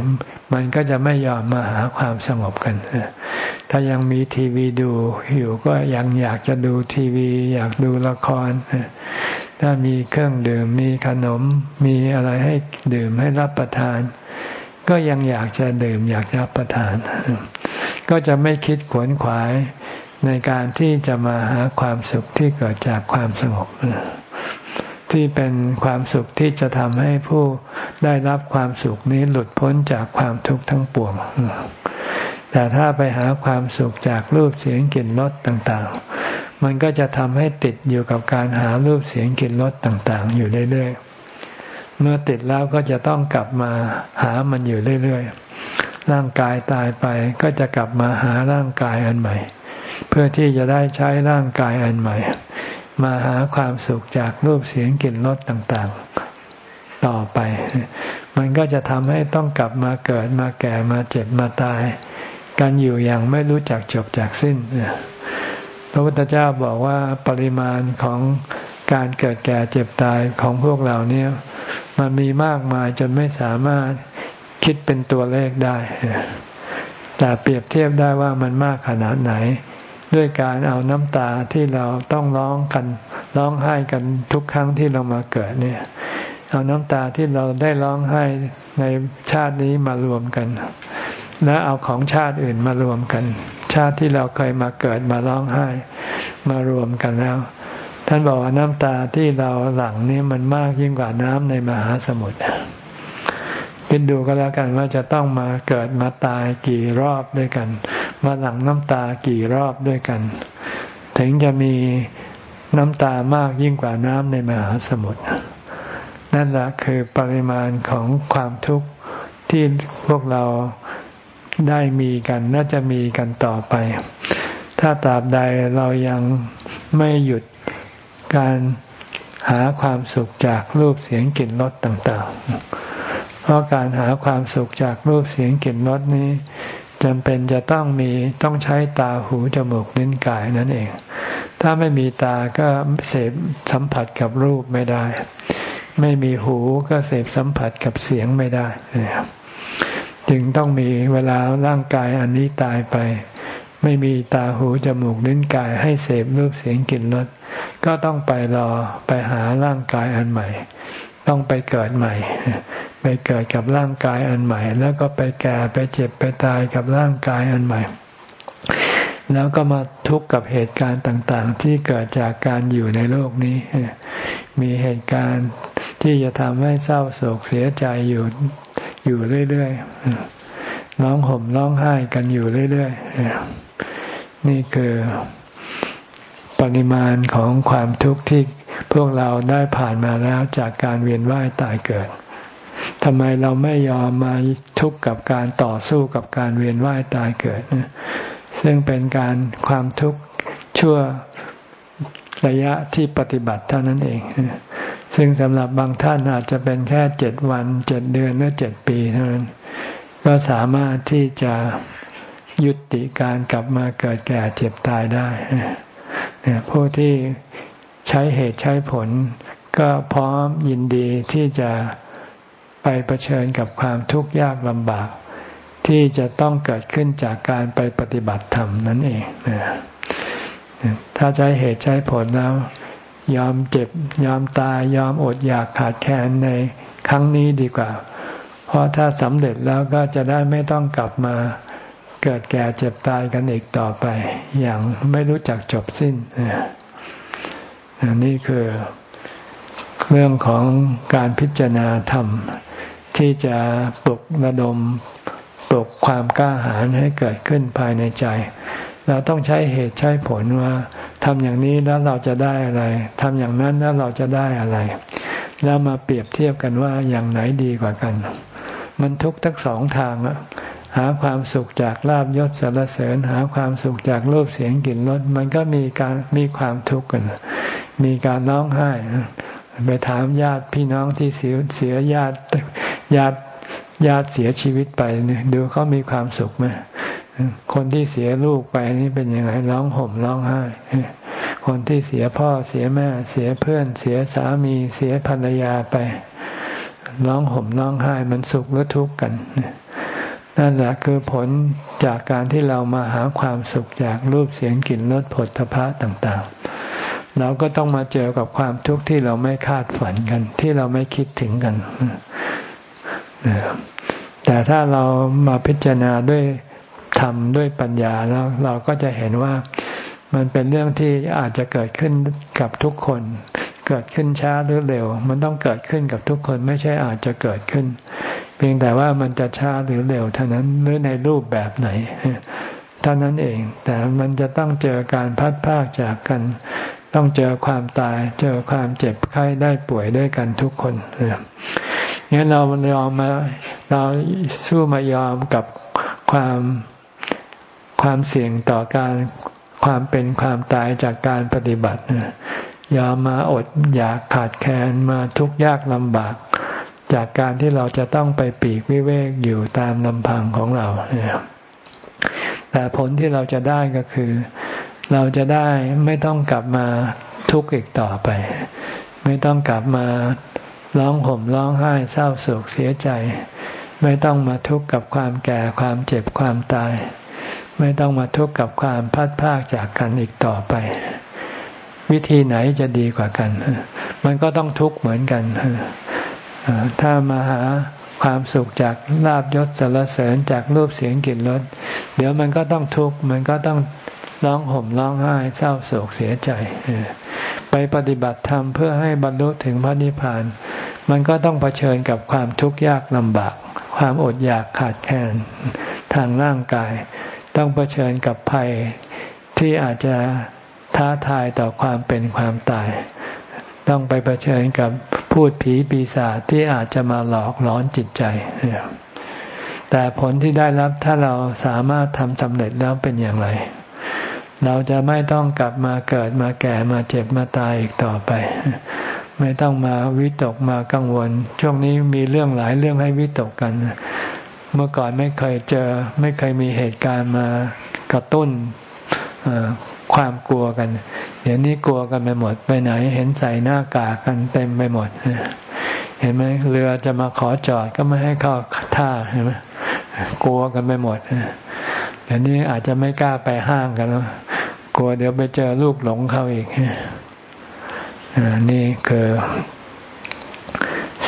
มันก็จะไม่ยอมมาหาความสงบกัน ถ้ายังมีทีวีดูอยู่ก็ยังอยากจะดูทีวี อยากดูละคร ถ้ามีเครื่องดื่มมีขนมมีอะไรให้ดื่มให้รับประทาน ก็ยังอยากจะดื่มอยากรับประทาน ก็จะไม่คิดขวนขวายในการที่จะมาหาความสุขที่เกิดจากความสงบ ที่เป็นความสุขที่จะทำให้ผู้ได้รับความสุขนี้หลุดพ้นจากความทุกข์ทั้งปวง แต่ถ้าไปหาความสุขจากรูปเสียงกลิ่นรสต่างๆ มันก็จะทำให้ติดอยู่กับการหารูปเสียงกลิ่นรสต่างๆ อยู่เรื่อยๆ เมื่อติดแล้วก็จะต้องกลับมาหามันอยู่เรื่อยๆ ร่างกายตายไปก็จะกลับมาหาร่างกายอันใหม่ เพื่อที่จะได้ใช้ร่างกายอันใหม่ มาหาความสุขจากรูปเสียงกลิ่นรสต่างๆ ต่อไป มันก็จะทำให้ต้องกลับมาเกิดมาแก่มาเจ็บมาตาย กันอยู่อย่างไม่รู้จักจบจากสิ้นพระพุทธเจ้าบอกว่าปริมาณของการเกิดแก่เจ็บตายของพวกเราเนี่ย มันมีมากมายจนไม่สามารถคิดเป็นตัวเลขได้ แต่เปรียบเทียบได้ว่ามันมากขนาดไหน ด้วยการเอาน้ำตาที่เราต้องร้องกันร้องไห้กันทุกครั้งที่เรามาเกิดเนี่ย เอาน้ำตาที่เราได้ร้องไห้ในชาตินี้มารวมกัน และเอาของชาติอื่นมารวมกัน ชาติที่เราเคยมาเกิดมาร้องไห้มารวมกันแล้ว ท่านบอกว่าน้ำตาที่เราหลั่งนี่มันมากยิ่งกว่าน้ำในมหาสมุทรคิดดูก็แล้วกันว่าจะต้องมาเกิดมาตายกี่รอบด้วยกัน มาหลั่งน้ำตากี่รอบด้วยกัน ถึงจะมีน้ำตามากยิ่งกว่าน้ำในมหาสมุทรนั่นแหละคือปริมาณของความทุกข์ที่พวกเราได้มีกันน่าจะมีกันต่อไป ถ้าตราบใดเรายังไม่หยุดการหาความสุขจากรูปเสียงกลิ่นรสต่าง ๆ เพราะการหาความสุขจากรูปเสียงกลิ่นรสนี้ จำเป็นจะต้องมีต้องใช้ตาหูจมูกลิ้นกายนั่นเอง ถ้าไม่มีตาก็เสพสัมผัสกับรูปไม่ได้ ไม่มีหูก็เสพสัมผัสกับเสียงไม่ได้จึงต้องมีเวลาร่างกายอันนี้ตายไป ไม่มีตาหูจมูกลิ้นกายให้เสพรูปเสียงกลิ่นรสก็ต้องไปรอไปหาร่างกายอันใหม่ ต้องไปเกิดใหม่ ไปเกิดกับร่างกายอันใหม่ แล้วก็ไปแก่ไปเจ็บไปตายกับร่างกายอันใหม่ แล้วก็มาทุกข์กับเหตุการณ์ต่างๆ ที่เกิดจากการอยู่ในโลกนี้ มีเหตุการณ์ที่จะทำให้เศร้าโศกเสียใจอยู่อยู่เรื่อยๆร้องห่มร้องไห้กันอยู่เรื่อยๆนี่คือปริมาณของความทุกข์ที่พวกเราได้ผ่านมาแล้วจากการเวียนว่ายตายเกิด ทำไมเราไม่ยอมมาทุกข์กับการต่อสู้กับการเวียนว่ายตายเกิด ซึ่งเป็นการความทุกข์ชั่วระยะที่ปฏิบัติเท่านั้นเอง ซึ่งสำหรับบางท่านอาจจะเป็นแค่เจ็ดวันเจ็ดเดือนหรือเจ็ดปีเท่านั้น ก็สามารถที่จะยุติการกลับมาเกิดแก่เจ็บตายได้ผู้ที่ใช้เหตุใช้ผลก็พร้อมยินดีที่จะ ไปเผชิญกับความทุกข์ยากลำบาก ที่จะต้องเกิดขึ้นจากการไปปฏิบัติธรรมนั่นเองถ้าใช้เหตุใช้ผลแล้ว ยอมเจ็บยอมตายยอมอดอยากขาดแคลนในครั้งนี้ดีกว่า เพราะถ้าสำเร็จแล้วก็จะได้ไม่ต้องกลับมาเกิดแก่เจ็บตายกันอีกต่อไป อย่างไม่รู้จักจบสิ้นนี่คือ เรื่องของการพิจารณาธรรม ที่จะปลุกระดมปลุกความกล้าหาญให้เกิดขึ้นภายในใจ เราต้องใช้เหตุใช้ผลว่าทำอย่างนี้แล้วเราจะได้อะไรทำอย่างนั้นแล้วเราจะได้อะไร แล้วมาเปรียบเทียบกันว่าอย่างไหนดีกว่ากัน มันทุกทั้งสองทางอะหาความสุขจากลาบยศสารเสริญ หาความสุขจากรูปเสียงกลิ่นรสมันก็มีการมีความทุกข์กัน มีการร้องไห้ ไปถามญาติพี่น้องที่เสียเสียญาติญาติญาติเสียชีวิตไปเนี่ยดูเขามีความสุขไหมคนที่เสียลูกไปนี่เป็นยังไงร้องห่มร้องไห้ คนที่เสียพ่อเสียแม่ เสียเพื่อน เสียสามีเสียภรรยาไปร้องห่มร้องไห้มันสุขหรือทุกข์กันนั่นแหละคือผลจากการที่เรามาหาความสุขจากรูปเสียงกลิ่นรสผลทพะต่าง ๆ เราก็ต้องมาเจอกับความทุกข์ที่เราไม่คาดฝันกัน ที่เราไม่คิดถึงกันแต่ถ้าเรามาพิจารณาด้วยธรรมด้วยปัญญาแล้ว เราก็จะเห็นว่ามันเป็นเรื่องที่อาจจะเกิดขึ้นกับทุกคน เกิดขึ้นช้าหรือเร็ว มันต้องเกิดขึ้นกับทุกคนไม่ใช่อาจจะเกิดขึ้น เพียงแต่ว่ามันจะช้าหรือเร็วเท่านั้นหรือในรูปแบบไหนเท่านั้นเอง แต่มันจะต้องเจอการพัดพากจากกัน ต้องเจอความตาย เจอความเจ็บไข้ได้ป่วยด้วยกันทุกคนงั้นเรายอมมาเราสู้มายอมกับความความเสี่ยงต่อการความเป็นความตายจากการปฏิบัติยอมมาอดอยากขาดแคลนมาทุกข์ยากลำบาก จากการที่เราจะต้องไปปีกวิเวกอยู่ตามลำพังของเรา แต่ผลที่เราจะได้ก็คือ เราจะได้ไม่ต้องกลับมาทุกข์อีกต่อไป ไม่ต้องกลับมาร้องห่มร้องไห้เศร้าโศกเสียใจ ไม่ต้องมาทุกข์กับความแก่ความเจ็บความตาย ไม่ต้องมาทุกข์กับความพัดพากจากกันอีกต่อไป วิธีไหนจะดีกว่ากัน มันก็ต้องทุกข์เหมือนกัน ถ้ามาหาความสุขจากลาบยศสารเสริญจากรูปเสียงกลิ่นรสเดี๋ยวมันก็ต้องทุกข์มันก็ต้อง ร้องห่มร้องไห้เศร้าโศกเสียใจ ไปปฏิบัติธรรมเพื่อให้บรรลุถึงพระนิพพาน มันก็ต้องเผชิญกับความทุกข์ยากลำบาก ความอดอยากขาดแคลนทางร่างกาย ต้องเผชิญกับภัยที่อาจจะท้าทายต่อความเป็นความตาย ต้องไปเผชิญกับพูดผีปีศาจที่อาจจะมาหลอกหลอนจิตใจ แต่ผลที่ได้รับถ้าเราสามารถทำสำเร็จแล้วเป็นอย่างไร เราจะไม่ต้องกลับมาเกิดมาแก่มาเจ็บมาตายอีกต่อไป ไม่ต้องมาวิตกมากังวล ช่วงนี้มีเรื่องหลายเรื่องให้วิตกกัน เมื่อก่อนไม่เคยเจอ ไม่เคยมีเหตุการณ์มากระตุ้นความกลัวกัน เดี๋ยวนี้กลัวกันไปหมดไปไหน เห็นใส่หน้ากากกันเต็มไปหมด เห็นไหมเรือจะมาขอจอดก็ไม่ให้เข้าท่าเห็นไหมกลัวกันไปหมด เดี๋ยวนี้อาจจะไม่กล้าไปห้างกันแล้วกลัวเดี๋ยวไปเจอลูกหลงเข้าอีกนี่คือ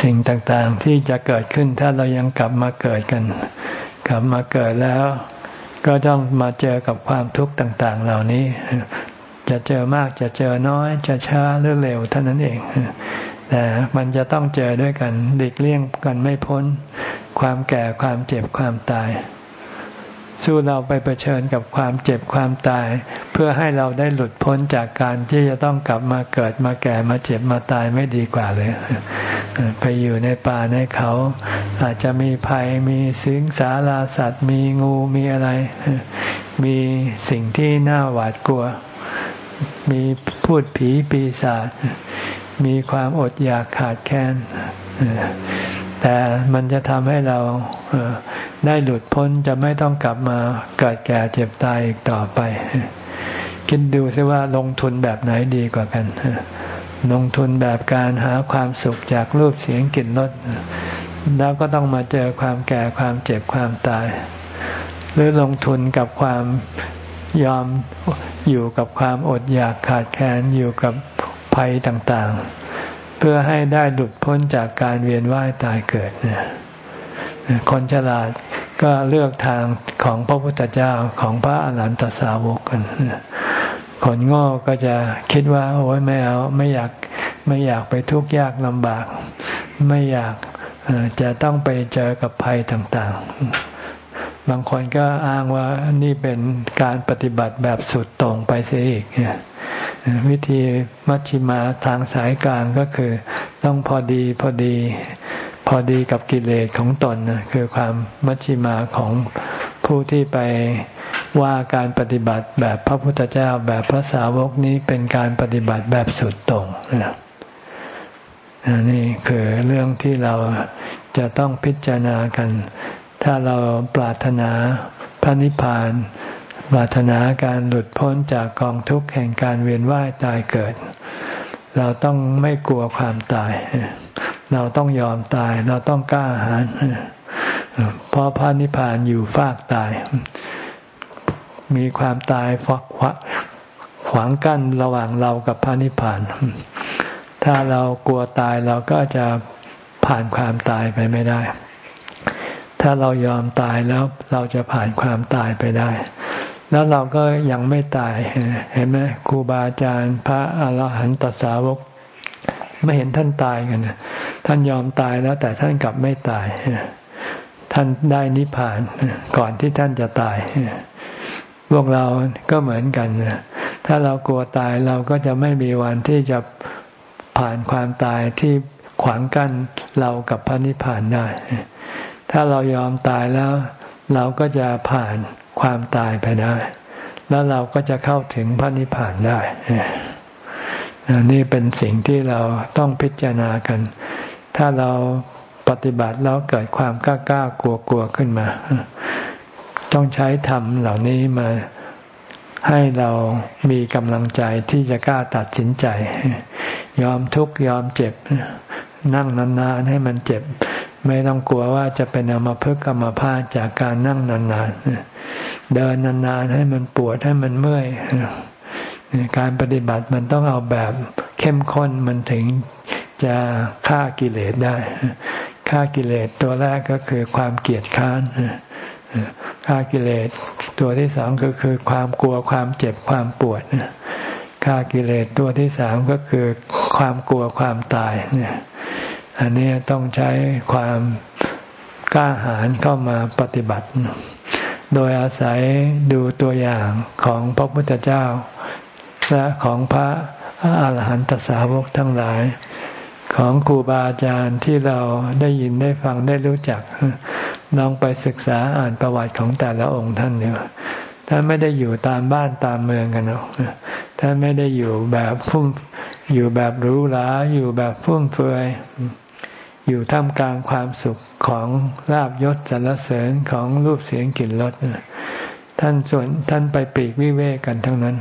สิ่งต่างๆที่จะเกิดขึ้นถ้าเรายังกลับมาเกิดกัน กลับมาเกิดแล้วก็ต้องมาเจอกับความทุกข์ต่าง ๆ เหล่านี้ จะเจอมากจะเจอน้อย จะช้าหรือเร็วเท่านั้นเอง แต่มันจะต้องเจอด้วยกันหลีกเลี่ยงกันไม่พ้น ความแก่ความเจ็บความตาย สู้เราไปเผชิญกับความเจ็บความตาย เพื่อให้เราได้หลุดพ้นจากการที่จะต้องกลับมาเกิดมาแก่มาเจ็บมาตายไม่ดีกว่าเลย ไปอยู่ในป่าในเขา อาจจะมีภัยมีสิงสาราสัตว์ มีงูมีอะไร มีสิ่งที่น่าหวาดกลัว มีพูดผีปีศาจมีความอดอยากขาดแคลน แต่มันจะทำให้เราได้หลุดพ้นจะไม่ต้องกลับมาเกิดแก่เจ็บตายอีกต่อไป คิดดูซิว่าลงทุนแบบไหนดีกว่ากัน ลงทุนแบบการหาความสุขจากรูปเสียงกลิ่นรสแล้วก็ต้องมาเจอความแก่ความเจ็บความตาย หรือลงทุนกับความยอมอยู่กับความอดอยากขาดแคลนอยู่กับภัยต่างๆ เพื่อให้ได้หลุดพ้นจากการเวียนว่ายตายเกิดเนี่ยคนฉลาดก็เลือกทางของพระพุทธเจ้าของพระอรหันตสาวกกันคนโง่ก็จะคิดว่าโอ้ยไม่เอาไม่อยากไม่อยากไปทุกข์ยากลำบาก ไม่อยากจะต้องไปเจอกับภัยต่างๆ บางคนก็อ้างว่านี่เป็นการปฏิบัติแบบสุดตรงไปเสียอีกเนี่ย วิธีมัชชิมาทางสายกลางก็คือ ต้องพอดีพอดี พอดีกับกิเลสของตนคือความมัชชิมาของผู้ที่ไปว่าการปฏิบัติแบบพระพุทธเจ้าแบบพระสาวกนี้เป็นการปฏิบัติแบบสุดตรงนี่คือเรื่องที่เราจะต้องพิจารณากัน ถ้าเราปรารถนาพระนิพพาน ปรารถนาการหลุดพ้นจากกองทุกข์แห่งการเวียนว่ายตายเกิด เราต้องไม่กลัวความตาย เราต้องยอมตาย เราต้องกล้าหาญเพราะพระนิพพานอยู่ฟากตาย มีความตายฝักขวางกั้นระหว่างเรากับพระนิพพาน ถ้าเรากลัวตายเราก็จะผ่านความตายไปไม่ได้ ถ้าเรายอมตายแล้วเราจะผ่านความตายไปได้ แล้วเราก็ยังไม่ตาย เห็นไหมครูบาอาจารย์ พระอรหันตสาวก ไม่เห็นท่านตายกันท่านยอมตายแล้วแต่ท่านกลับไม่ตาย ท่านได้นิพพานก่อนที่ท่านจะตายพวกเราก็เหมือนกันถ้าเรากลัวตายเราก็จะไม่มีวันที่จะผ่านความตายที่ขวางกั้นเรากับพระนิพพานได้ ถ้าเรายอมตายแล้ว เราก็จะผ่าน ความตายไปได้ แล้วเราก็จะเข้าถึงพระนิพพานได้นี่เป็นสิ่งที่เราต้องพิจารณากัน ถ้าเราปฏิบัติแล้วเกิดความกล้ากล้ากลัวกลัวขึ้นมา ต้องใช้ธรรมเหล่านี้มาให้เรามีกำลังใจที่จะกล้าตัดสินใจ ยอมทุกข์ยอมเจ็บ นั่งนานๆให้มันเจ็บ ไม่ต้องกลัวว่าจะเป็นอมภพกรรมภาจากการนั่งนานๆ เดินนานๆให้มันปวดให้มันเมื่อยการปฏิบัติมันต้องเอาแบบเข้มข้นมันถึงจะฆ่ากิเลสได้ฆ่ากิเลสตัวแรกก็คือความเกลียดค้านฆ่ากิเลสตัวที่สองก็คือความกลัวความเจ็บความปวดฆ่ากิเลสตัวที่สามก็คือความกลัวความตายเนี่ยอันนี้ต้องใช้ความกล้าหาญเข้ามาปฏิบัติ โดยอาศัยดูตัวอย่างของพระพุทธเจ้า และของพระอาหารหันตสาวกทั้งหลาย ของครูบาอาจารย์ที่เราได้ยินได้ฟังได้รู้จักลองไปศึกษาอ่านประวัติของแต่ละองค์ท่านเนี่ยท่านไม่ได้อยู่ตามบ้านตามเมืองกันหรอกท่านไม่ได้อยู่แบบฟุ่มอยู่แบบหรูหราอยู่แบบฟุ่มเฟือย อยู่ท่ามกลางความสุขของลาบยศสรรเสริญของรูปเสียงกลิ่นรสท่านส่วนท่านไปปีกวิเวกกันทั้งนั้น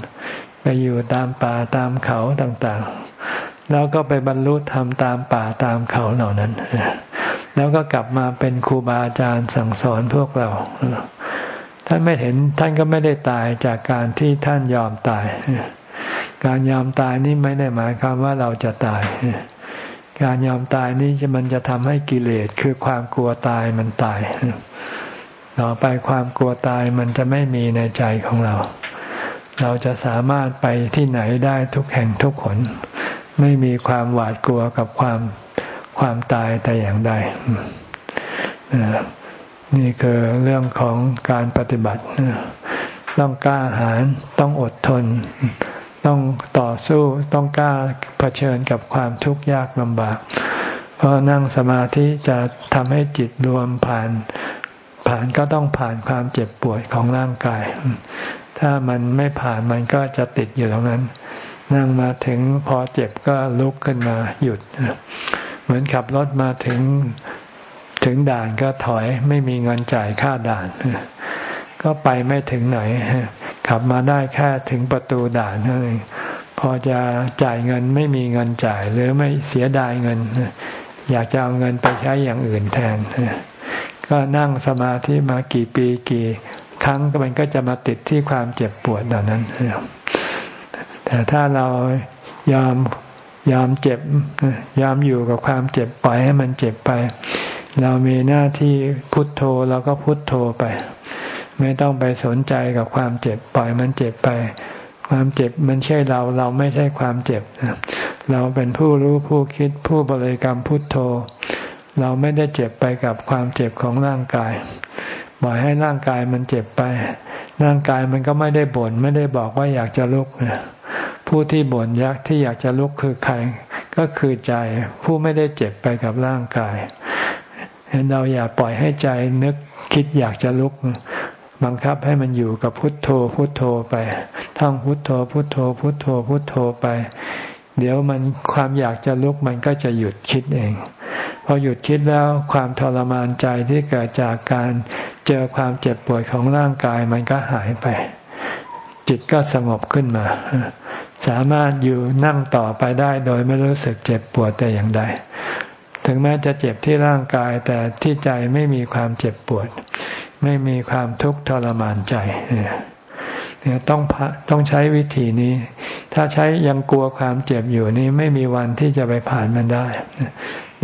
ไปอยู่ตามป่าตามเขาต่างๆ แล้วก็ไปบรรลุธรรมตามป่าตามเขาเหล่านั้น แล้วก็กลับมาเป็นครูบาอาจารย์สั่งสอนพวกเรา ท่านไม่เห็นท่านก็ไม่ได้ตายจากการที่ท่านยอมตาย การยอมตายนี่ไม่ได้หมายความว่าเราจะตาย การยอมตายนี้จะมันจะทำให้กิเลสคือความกลัวตายมันตายต่อไปความกลัวตายมันจะไม่มีในใจของเรา เราจะสามารถไปที่ไหนได้ทุกแห่งทุกคนไม่มีความหวาดกลัวกับความความตายแต่อย่างใดนี่คือเรื่องของการปฏิบัติ ต้องกล้าหาญต้องอดทน ต้องต่อสู้ต้องกล้าเผชิญกับความทุกข์ยากลำบาก เพราะนั่งสมาธิจะทำให้จิตรวมผ่าน ผ่านก็ต้องผ่านความเจ็บปวดของร่างกาย ถ้ามันไม่ผ่านมันก็จะติดอยู่ตรงนั้น นั่งมาถึงพอเจ็บก็ลุกขึ้นมาหยุด เหมือนขับรถมาถึงถึงด่านก็ถอยไม่มีเงินจ่ายค่าด่าน ก็ไปไม่ถึงไหน ขับมาได้แค่ถึงประตูด่านเท่านั้นพอจะจ่ายเงินไม่มีเงินจ่าย หรือไม่เสียดายเงิน อยากจะเอาเงินไปใช้อย่างอื่นแทน ก็นั่งสมาธิมากี่ปีกี่ครั้งมันก็จะมาติดที่ความเจ็บปวดเหล่านั้น แต่ถ้าเรายอมยอมเจ็บยอมอยู่กับความเจ็บปล่อยให้มันเจ็บไป เรามีหน้าที่พุทโธเราก็พุทโธไป ไม่ต้องไปสนใจกับความเจ็บปล่อยมันเจ็บไป ความเจ็บมันใช่เราเราไม่ใช่ความเจ็บ เราเป็นผู้รู้ผู้คิดผู้บริกรรมพุทโธ เราไม่ได้เจ็บไปกับความเจ็บของร่างกายปล่อยให้ร่างกายมันเจ็บไป ร่างกายมันก็ไม่ได้บ่นไม่ได้บอกว่าอยากจะลุกผู้ที่บ่นยักที่อยากจะลุกคือใคร ก็คือใจ ผู้ไม่ได้เจ็บไปกับร่างกายเห็นเราอย่าปล่อยให้ใจนึกคิดอยากจะลุก บังคับให้มันอยู่กับพุทโธพุทโธไปท่องพุทโธพุทโธพุทโธพุทโธไป เดี๋ยวมันความอยากจะลุกมันก็จะหยุดคิดเอง พอหยุดคิดแล้วความทรมานใจที่เกิดจากการเจอความเจ็บปวดของร่างกายมันก็หายไป จิตก็สงบขึ้นมา สามารถอยู่นั่งต่อไปได้โดยไม่รู้สึกเจ็บปวดแต่อย่างใดถึงแม้จะเจ็บที่ร่างกายแต่ที่ใจไม่มีความเจ็บปวด ไม่มีความทุกข์ทรมานใจเนี่ยต้องต้องใช้วิธีนี้ ถ้าใช้ยังกลัวความเจ็บอยู่นี่ไม่มีวันที่จะไปผ่านมันได้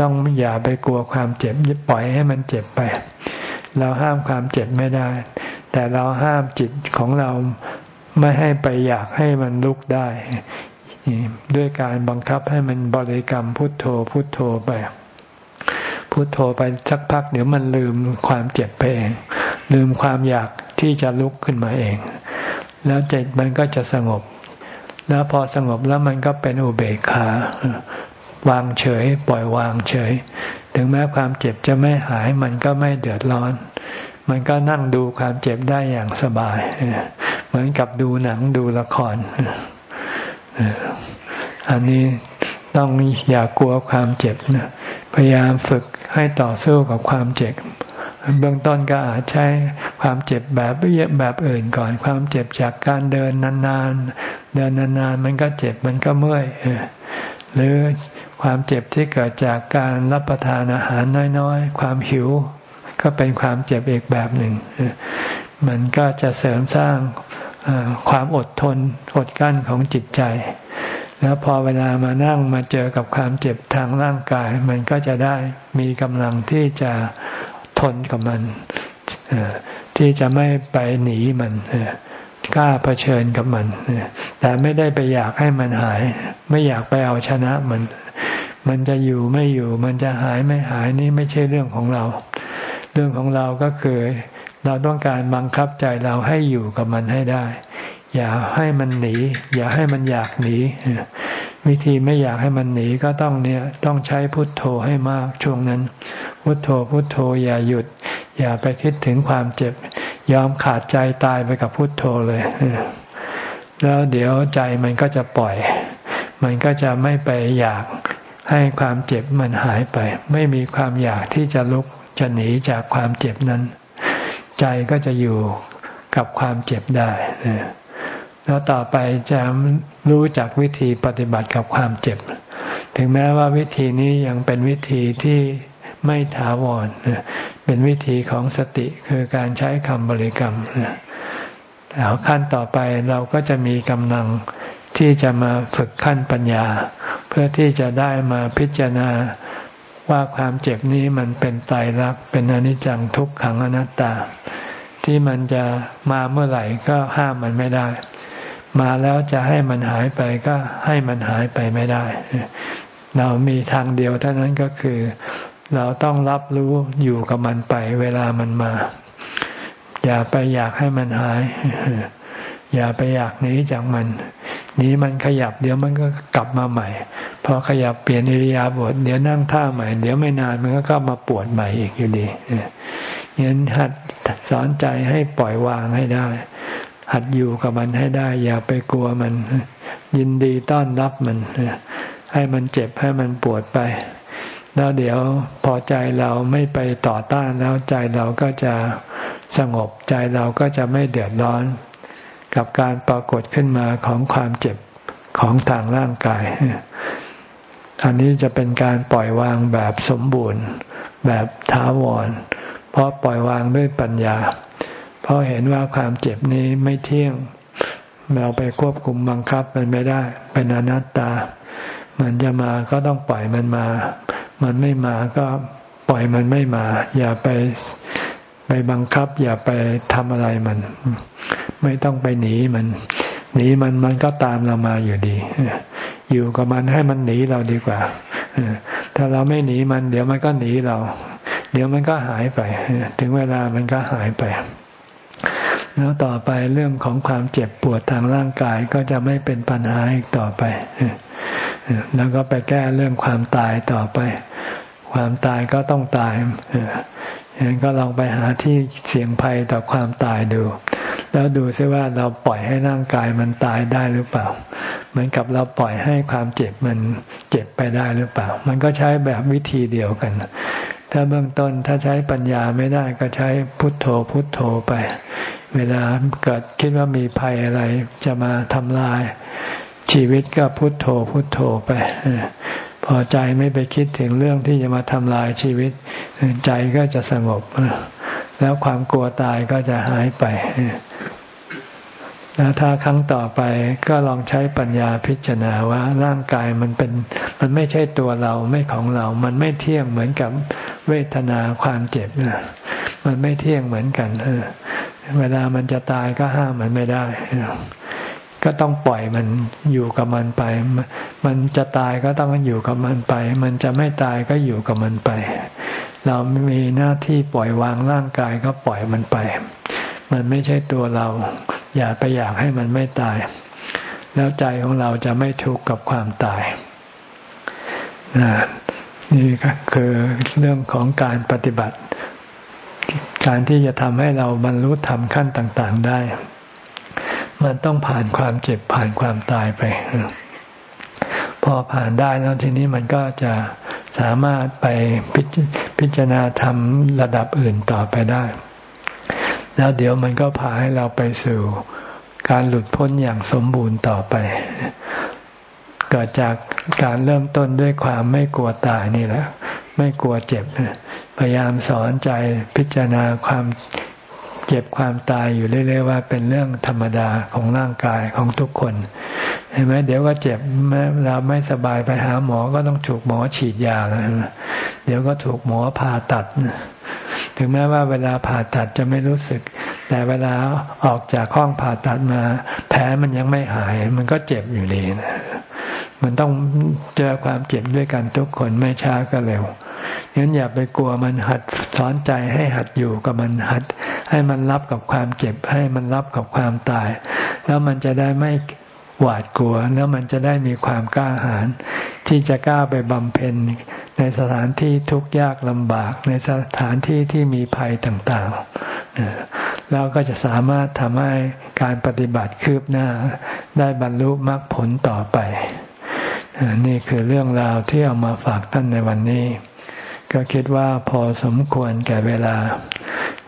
ต้องอย่าไปกลัวความเจ็บปล่อยให้มันเจ็บไป เราห้ามความเจ็บไม่ได้ แต่เราห้ามจิตของเราไม่ให้ไปอยากให้มันลุกได้ ด้วยการบังคับให้มันบริกรรมพุทโธพุทโธไป พุโทโธไปสักพัก เดี๋ยวมันลืมความเจ็บไปเอง ลืมความอยากที่จะลุกขึ้นมาเอง แล้วใจมันก็จะสงบ แล้วพอสงบแล้วมันก็เป็นอุเบกขาวางเฉย ปล่อยวางเฉย ถึงแม้ความเจ็บจะไม่หายมันก็ไม่เดือดร้อน มันก็นั่งดูความเจ็บได้อย่างสบาย เหมือนกับดูหนังดูละครอันนี้ ต้องอย่ากลัวความเจ็บนะพยายามฝึกให้ต่อสู้กับความเจ็บ เบื้องต้นก็อาจใช้ความเจ็บแบบเยแบบอื่นก่อน ความเจ็บจากการเดินนานๆ เดินนานๆ มันก็เจ็บมันก็เมื่อยหรือความเจ็บที่เกิดจากการรับประทานอาหารน้อยๆ ความหิว ก็เป็นความเจ็บอีกแบบหนึ่ง มันก็จะเสริมสร้างความอดทนอดกั้นของจิตใจ แล้วพอเวลามานั่งมาเจอกับความเจ็บทางร่างกาย มันก็จะได้มีกำลังที่จะทนกับมันที่จะไม่ไปหนีมันกล้าเผชิญกับมันแต่ไม่ได้ไปอยากให้มันหาย ไม่อยากไปเอาชนะมัน มันจะอยู่ไม่อยู่ มันจะหายไม่หายนี่ไม่ใช่เรื่องของเรา เรื่องของเราก็คือ เราต้องการบังคับใจเราให้อยู่กับมันให้ได้ อย่าให้มันหนี อย่าให้มันอยากหนีวิธีไม่อยากให้มันหนีก็ต้องเนี่ยต้องใช้พุทโธให้มากช่วงนั้น พุทโธพุทโธอย่าหยุด อย่าไปคิดถึงความเจ็บ ยอมขาดใจตายไปกับพุทโธเลยแล้วเดี๋ยวใจมันก็จะปล่อย มันก็จะไม่ไปอยากให้ความเจ็บมันหายไป ไม่มีความอยากที่จะลุกจะหนีจากความเจ็บนั้น ใจก็จะอยู่กับความเจ็บได้ แล้วต่อไปจะรู้จักวิธีปฏิบัติกับความเจ็บ ถึงแม้ว่าวิธีนี้ยังเป็นวิธีที่ไม่ถาวร เป็นวิธีของสติคือการใช้คำบริกรรมแต่ขั้นต่อไปเราก็จะมีกำลังที่จะมาฝึกขั้นปัญญา เพื่อที่จะได้มาพิจารณาว่าความเจ็บนี้มันเป็นไตรลักษณ์เป็นอนิจจังทุกขังอนัตตา ที่มันจะมาเมื่อไหร่ก็ห้ามมันไม่ได้ มาแล้วจะให้มันหายไปก็ให้มันหายไปไม่ได้ เรามีทางเดียวเท่านั้นก็คือ เราต้องรับรู้อยู่กับมันไป เวลามันมา อย่าไปอยากให้มันหาย อย่าไปอยากหนีจากมันหนีมันขยับเดี๋ยวมันก็กลับมาใหม่พอขยับเปลี่ยนอิริยาบถเดี๋ยวนั่งท่าใหม่ เดี๋ยวไม่นานมันก็กลับมาปวดใหม่อีกอยู่ดียันหัดสอนใจให้ปล่อยวางให้ได้ หัดอยู่กับมันให้ได้ อย่าไปกลัวมัน ยินดีต้อนรับมัน ให้มันเจ็บให้มันปวดไป แล้วเดี๋ยวพอใจเราไม่ไปต่อต้านแล้วใจเราก็จะสงบใจเราก็จะไม่เดือดร้อน กับการปรากฏขึ้นมาของความเจ็บของทางร่างกาย อันนี้จะเป็นการปล่อยวางแบบสมบูรณ์ แบบถาวร เพราะปล่อยวางด้วยปัญญา เพราะเห็นว่าความเจ็บนี้ไม่เที่ยงเราไปควบคุมบังคับมันไม่ได้ เป็นอนัตตา มันจะมาก็ต้องปล่อยมันมา มันไม่มาก็ปล่อยมันไม่มา อย่าไปไปบังคับ อย่าไปทำอะไรมัน ไม่ต้องไปหนีมันหนีมันมันก็ตามเรามาอยู่ดี อยู่กับมันให้มันหนีเราดีกว่า ถ้าเราไม่หนีมัน เดี๋ยวมันก็หนีเรา เดี๋ยวมันก็หายไป ถึงเวลามันก็หายไป แล้วต่อไปเรื่องของความเจ็บปวดทางร่างกายก็จะไม่เป็นปัญหาอีกต่อไป แล้วก็ไปแก้เรื่องความตายต่อไป ความตายก็ต้องตายอย่างนั้นก็ลองไปหาที่เสี่ยงภัยต่อความตายดู แล้วดูซิว่าเราปล่อยให้ร่างกายมันตายได้หรือเปล่า เหมือนกับเราปล่อยให้ความเจ็บมันเจ็บไปได้หรือเปล่า มันก็ใช้แบบวิธีเดียวกัน ถ้าเบื้องต้นถ้าใช้ปัญญาไม่ได้ก็ใช้พุทโธพุทโธไป เวลาเกิดคิดว่ามีภัยอะไร จะมาทำลาย ชีวิตก็พุทโธพุทโธไปพอใจไม่ไปคิดถึงเรื่องที่จะมาทำลายชีวิต ใจก็จะสงบ แล้วความกลัวตายก็จะหายไปแล้วถ้าครั้งต่อไปก็ลองใช้ปัญญาพิจารณาว่าร่างกายมันเป็น มันไม่ใช่ตัวเราไม่ของเรา มันไม่เที่ยงเหมือนกับเวทนาความเจ็บนะมันไม่เที่ยงเหมือนกันเออ เวลามันจะตายก็ห้ามมันไม่ได้ ก็ต้องปล่อยมันอยู่กับมันไป มันจะตายก็ต้องอยู่กับมันไป มันจะไม่ตายก็อยู่กับมันไป เรามีหน้าที่ปล่อยวางร่างกายก็ปล่อยมันไป มันไม่ใช่ตัวเรา อย่าไปอยากให้มันไม่ตาย แล้วใจของเราจะไม่ทุกข์กับความตายนี่ก็คือเรื่องของการปฏิบัติ การที่จะทำให้เราบรรลุธรรมขั้นต่าง ๆได้ มันต้องผ่านความเจ็บผ่านความตายไป พอผ่านได้แล้วทีนี้มันก็จะสามารถไปพิจารณาธรรมระดับอื่นต่อไปได้ แล้วเดี๋ยวมันก็พาให้เราไปสู่การหลุดพ้นอย่างสมบูรณ์ต่อไป เกิดจากการเริ่มต้นด้วยความไม่กลัวตายนี่แหละ ไม่กลัวเจ็บ ยายามสอนใจพิจารณาความเจ็บความตายอยู่เรื่อยๆว่าเป็นเรื่องธรรมดาของร่างกายของทุกคนเห็นไหมเดี๋ยวก็เจ็บเราไม่สบายไปหาหมอก็ต้องถูกหมอฉีดยาแล้วเดี๋ยวก็ถูกหมอผ่าตัด ถึงแม้ว่าเวลาผ่าตัดจะไม่รู้สึก แต่เวลาออกจากห้องผ่าตัดมา แผลมันยังไม่หาย มันก็เจ็บอยู่ดีนะมันต้องเจอความเจ็บด้วยกันทุกคนไม่ช้าก็เร็ว งั้นอย่าไปกลัวมันหัดสอนใจให้หัดอยู่กับมันหัด ให้มันรับกับความเจ็บ ให้มันรับกับความตาย แล้วมันจะได้ไม่หวาดกลัว แล้วมันจะได้มีความกล้าหาญที่จะกล้าไปบำเพ็ญในสถานที่ทุกข์ยากลำบาก ในสถานที่ที่มีภัยต่างๆ แล้วก็จะสามารถทำให้การปฏิบัติคืบหน้า ได้บรรลุมรรคผลต่อไป นี่คือเรื่องราวที่เอามาฝากท่านในวันนี้ ก็คิดว่าพอสมควรแก่เวลา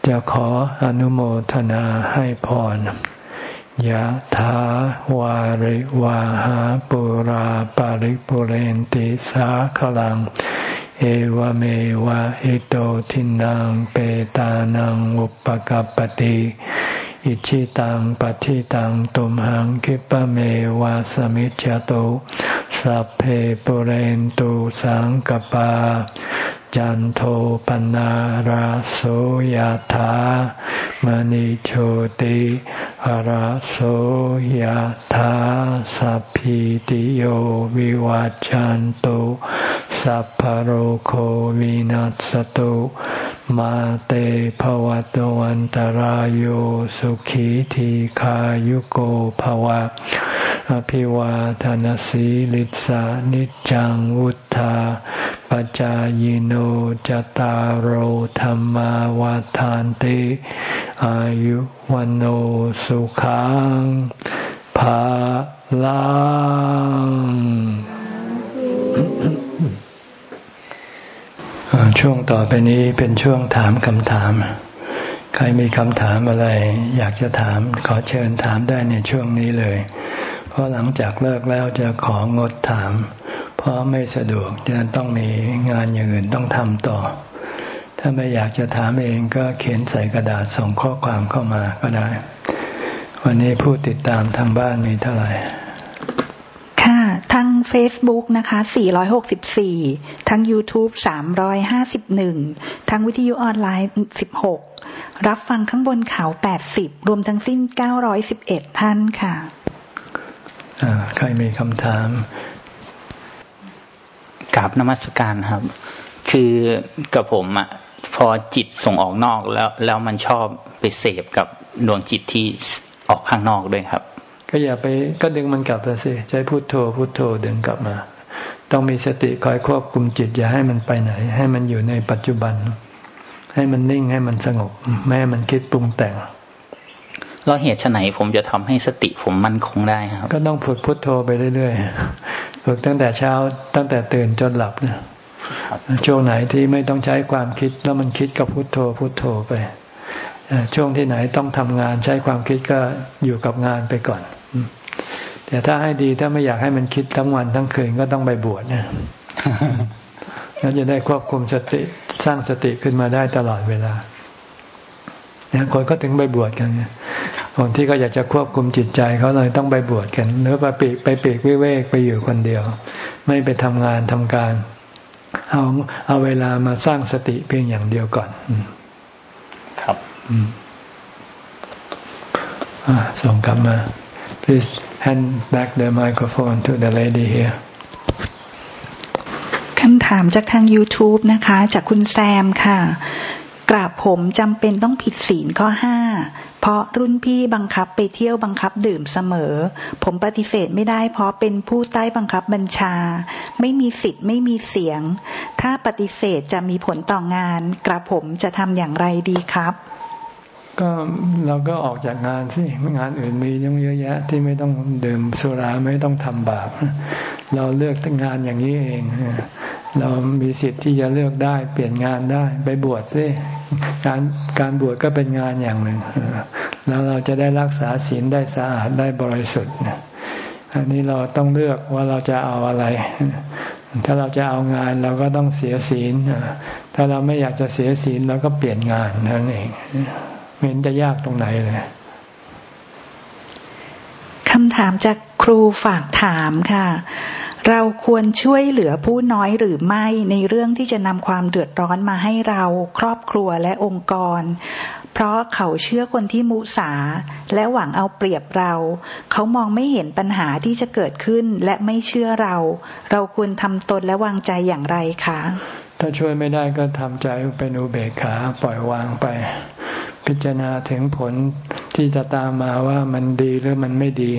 จะขออนุโมทนาให้พรยะถาวาริวาหาปุราปาริปุเรนติสาขลัง เอวเมวะอิโตทินังเปตานังอุปกัปติอิชิตังปฏิตังตุมหังคิปะเมวะสมิจจตุสัพเพปุเรนตุสังกปา จันโทปนาราโสยธามณิโชติราโสยธาสัพพิติโยวิวัจจันตุสัพพโรโควินัสตุมาเตภวัตวันตารโยสุขีทีขายุโกภวะ อภิวาทานสีลิสานิจังวุธาปจายโนจตารโหธรรมวาทานติอายุวันโอสุขังภาลังช่วงต่อไปนี้เป็นช่วงถามคำถาม ใครมีคำถามอะไร อยากจะถามขอเชิญถามได้ในช่วงนี้เลย เพราะหลังจากเลิกแล้วจะของดถาม เพราะไม่สะดวกจะต้องมีงานอย่างอื่นต้องทำต่อ ถ้าไม่อยากจะถามเองก็เขียนใส่กระดาษส่งข้อความเข้ามาก็ได้ วันนี้ผู้ติดตามทางบ้านมีเท่าไหร่ ค่ะทาง Facebook นะคะ 464ทาง YouTube 351ทางวิทยุออนไลน์ 16รับฟังข้างบนเขา80รวมทั้งสิ้น911ท่านค่ะ ใครมีคำถามก ราบนมัสการครับ คือกับผมอะพอจิตส่งออกนอกแล้ว แล้วมันชอบไปเสพกับดวงจิตที่ออกข้างนอกด้วยครับ ก็อย่าไปก็ดึงมันกลับมาสิใช้พุโทโธพุโทโธดึงกลับมา ต้องมีสติคอยควบคุมจิต อย่าให้มันไปไหน ให้มันอยู่ในปัจจุบัน ให้มันนิ่งให้มันสงบ ไม่ให้มันคิดปรุงแต่ง แล้วเหตุไหนผมจะทำให้สติผมมั่นคงได้ครับ ก็ต้องฝึกพุโทโธไปเรื่อยๆฝึกตั้งแต่เช้าตั้งแต่ตื่นจนหลับนะช่วงไหนที่ไม่ต้องใช้ความคิดแล้วมันคิดกับพุโทโธพุโทโธไปช่วงที่ไหนต้องทำงานใช้ความคิดก็อยู่กับงานไปก่อน แต่ถ้าให้ดีถ้าไม่อยากให้มันคิดทั้งวันทั้งคืนก็ต้องไปบวชนะแล้วจะได้ควบคุมสติสร้างสติขึ้นมาได้ตลอดเวลาเนี่ยคนก็ถึงไปบวชกันคนที่ก็อยากจะควบคุมจิตใจเขาเลยต้องไปบวชกันหรือไปปีกไปปีกวิเวกไปอยู่คนเดียว ไม่ไปทำงานทำการ เอาเอาเวลามาสร้างสติเพียงอย่างเดียวก่อน ครับส่งกลับมา please hand back the microphone to the lady here คำถามจากทาง YouTube นะคะ จากคุณแซมค่ะ กราบผมจำเป็นต้องผิดศีลข้อห้าเพราะรุ่นพี่บังคับไปเที่ยวบังคับดื่มเสมอ ผมปฏิเสธไม่ได้เพราะเป็นผู้ใต้บังคับบัญชา ไม่มีสิทธิ์ไม่มีเสียง ถ้าปฏิเสธจะมีผลต่องาน กราบผมจะทำอย่างไรดีครับ ก็เราก็ออกจากงานสิงานอื่นมียังเยอะแยะ ที่ไม่ต้องดื่มสุราไม่ต้องทำบาป เราเลือกงานอย่างนี้เอง เรามีสิทธิ์ที่จะเลือกได้เปลี่ยนงานได้ไปบวชสิการการบวชก็เป็นงานอย่างหนึ่ง แล้วเราจะได้รักษาศีลได้สะอาดได้บริสุทธิ์อันนี้เราต้องเลือกว่าเราจะเอาอะไร ถ้าเราจะเอางานเราก็ต้องเสียศีลถ้าเราไม่อยากจะเสียศีลเราก็เปลี่ยนงานนั่นเอง เห็นจะยากตรงไหนเลยคำถามจากครูฝากถามค่ะ เราควรช่วยเหลือผู้น้อยหรือไม่ในเรื่องที่จะนำความเดือดร้อนมาให้เราครอบครัวและองค์กร เพราะเขาเชื่อคนที่มุสา และหวังเอาเปรียบเรา เขามองไม่เห็นปัญหาที่จะเกิดขึ้นและไม่เชื่อเรา เราควรทำตนและวางใจอย่างไรคะ ถ้าช่วยไม่ได้ก็ทำใจเป็นอุเบกขาปล่อยวางไป พิจารณาถึงผลที่จะตามมาว่ามันดีหรือมันไม่ดี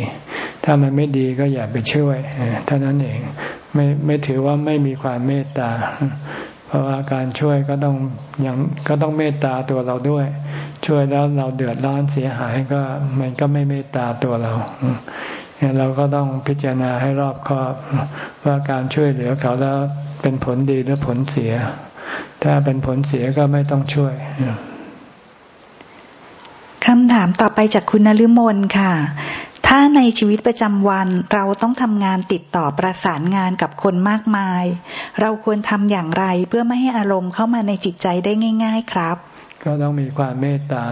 ถ้ามันไม่ดีก็อย่าไปช่วยเท่านั้นเองไม่ไม่ถือว่าไม่มีความเมตตา เพราะว่าการช่วยก็ต้องยังก็ต้องเมตตาตัวเราด้วย ช่วยแล้วเราเดือดร้อนเสียหายก็มันก็ไม่เมตตาตัวเราเราก็ต้องพิจารณาให้รอบคอบว่าการช่วยเหลือเขาแล้วเป็นผลดีหรือผลเสีย ถ้าเป็นผลเสียก็ไม่ต้องช่วย คำถามต่อไปจากคุณนฤมลค่ะ ถ้าในชีวิตประจำวันเราต้องทำงานติดต่อประสานงานกับคนมากมาย เราควรทำอย่างไรเพื่อไม่ให้อารมณ์เข้ามาในจิตใจได้ง่าย ๆ ครับ ก็ต้องมีความเมตตา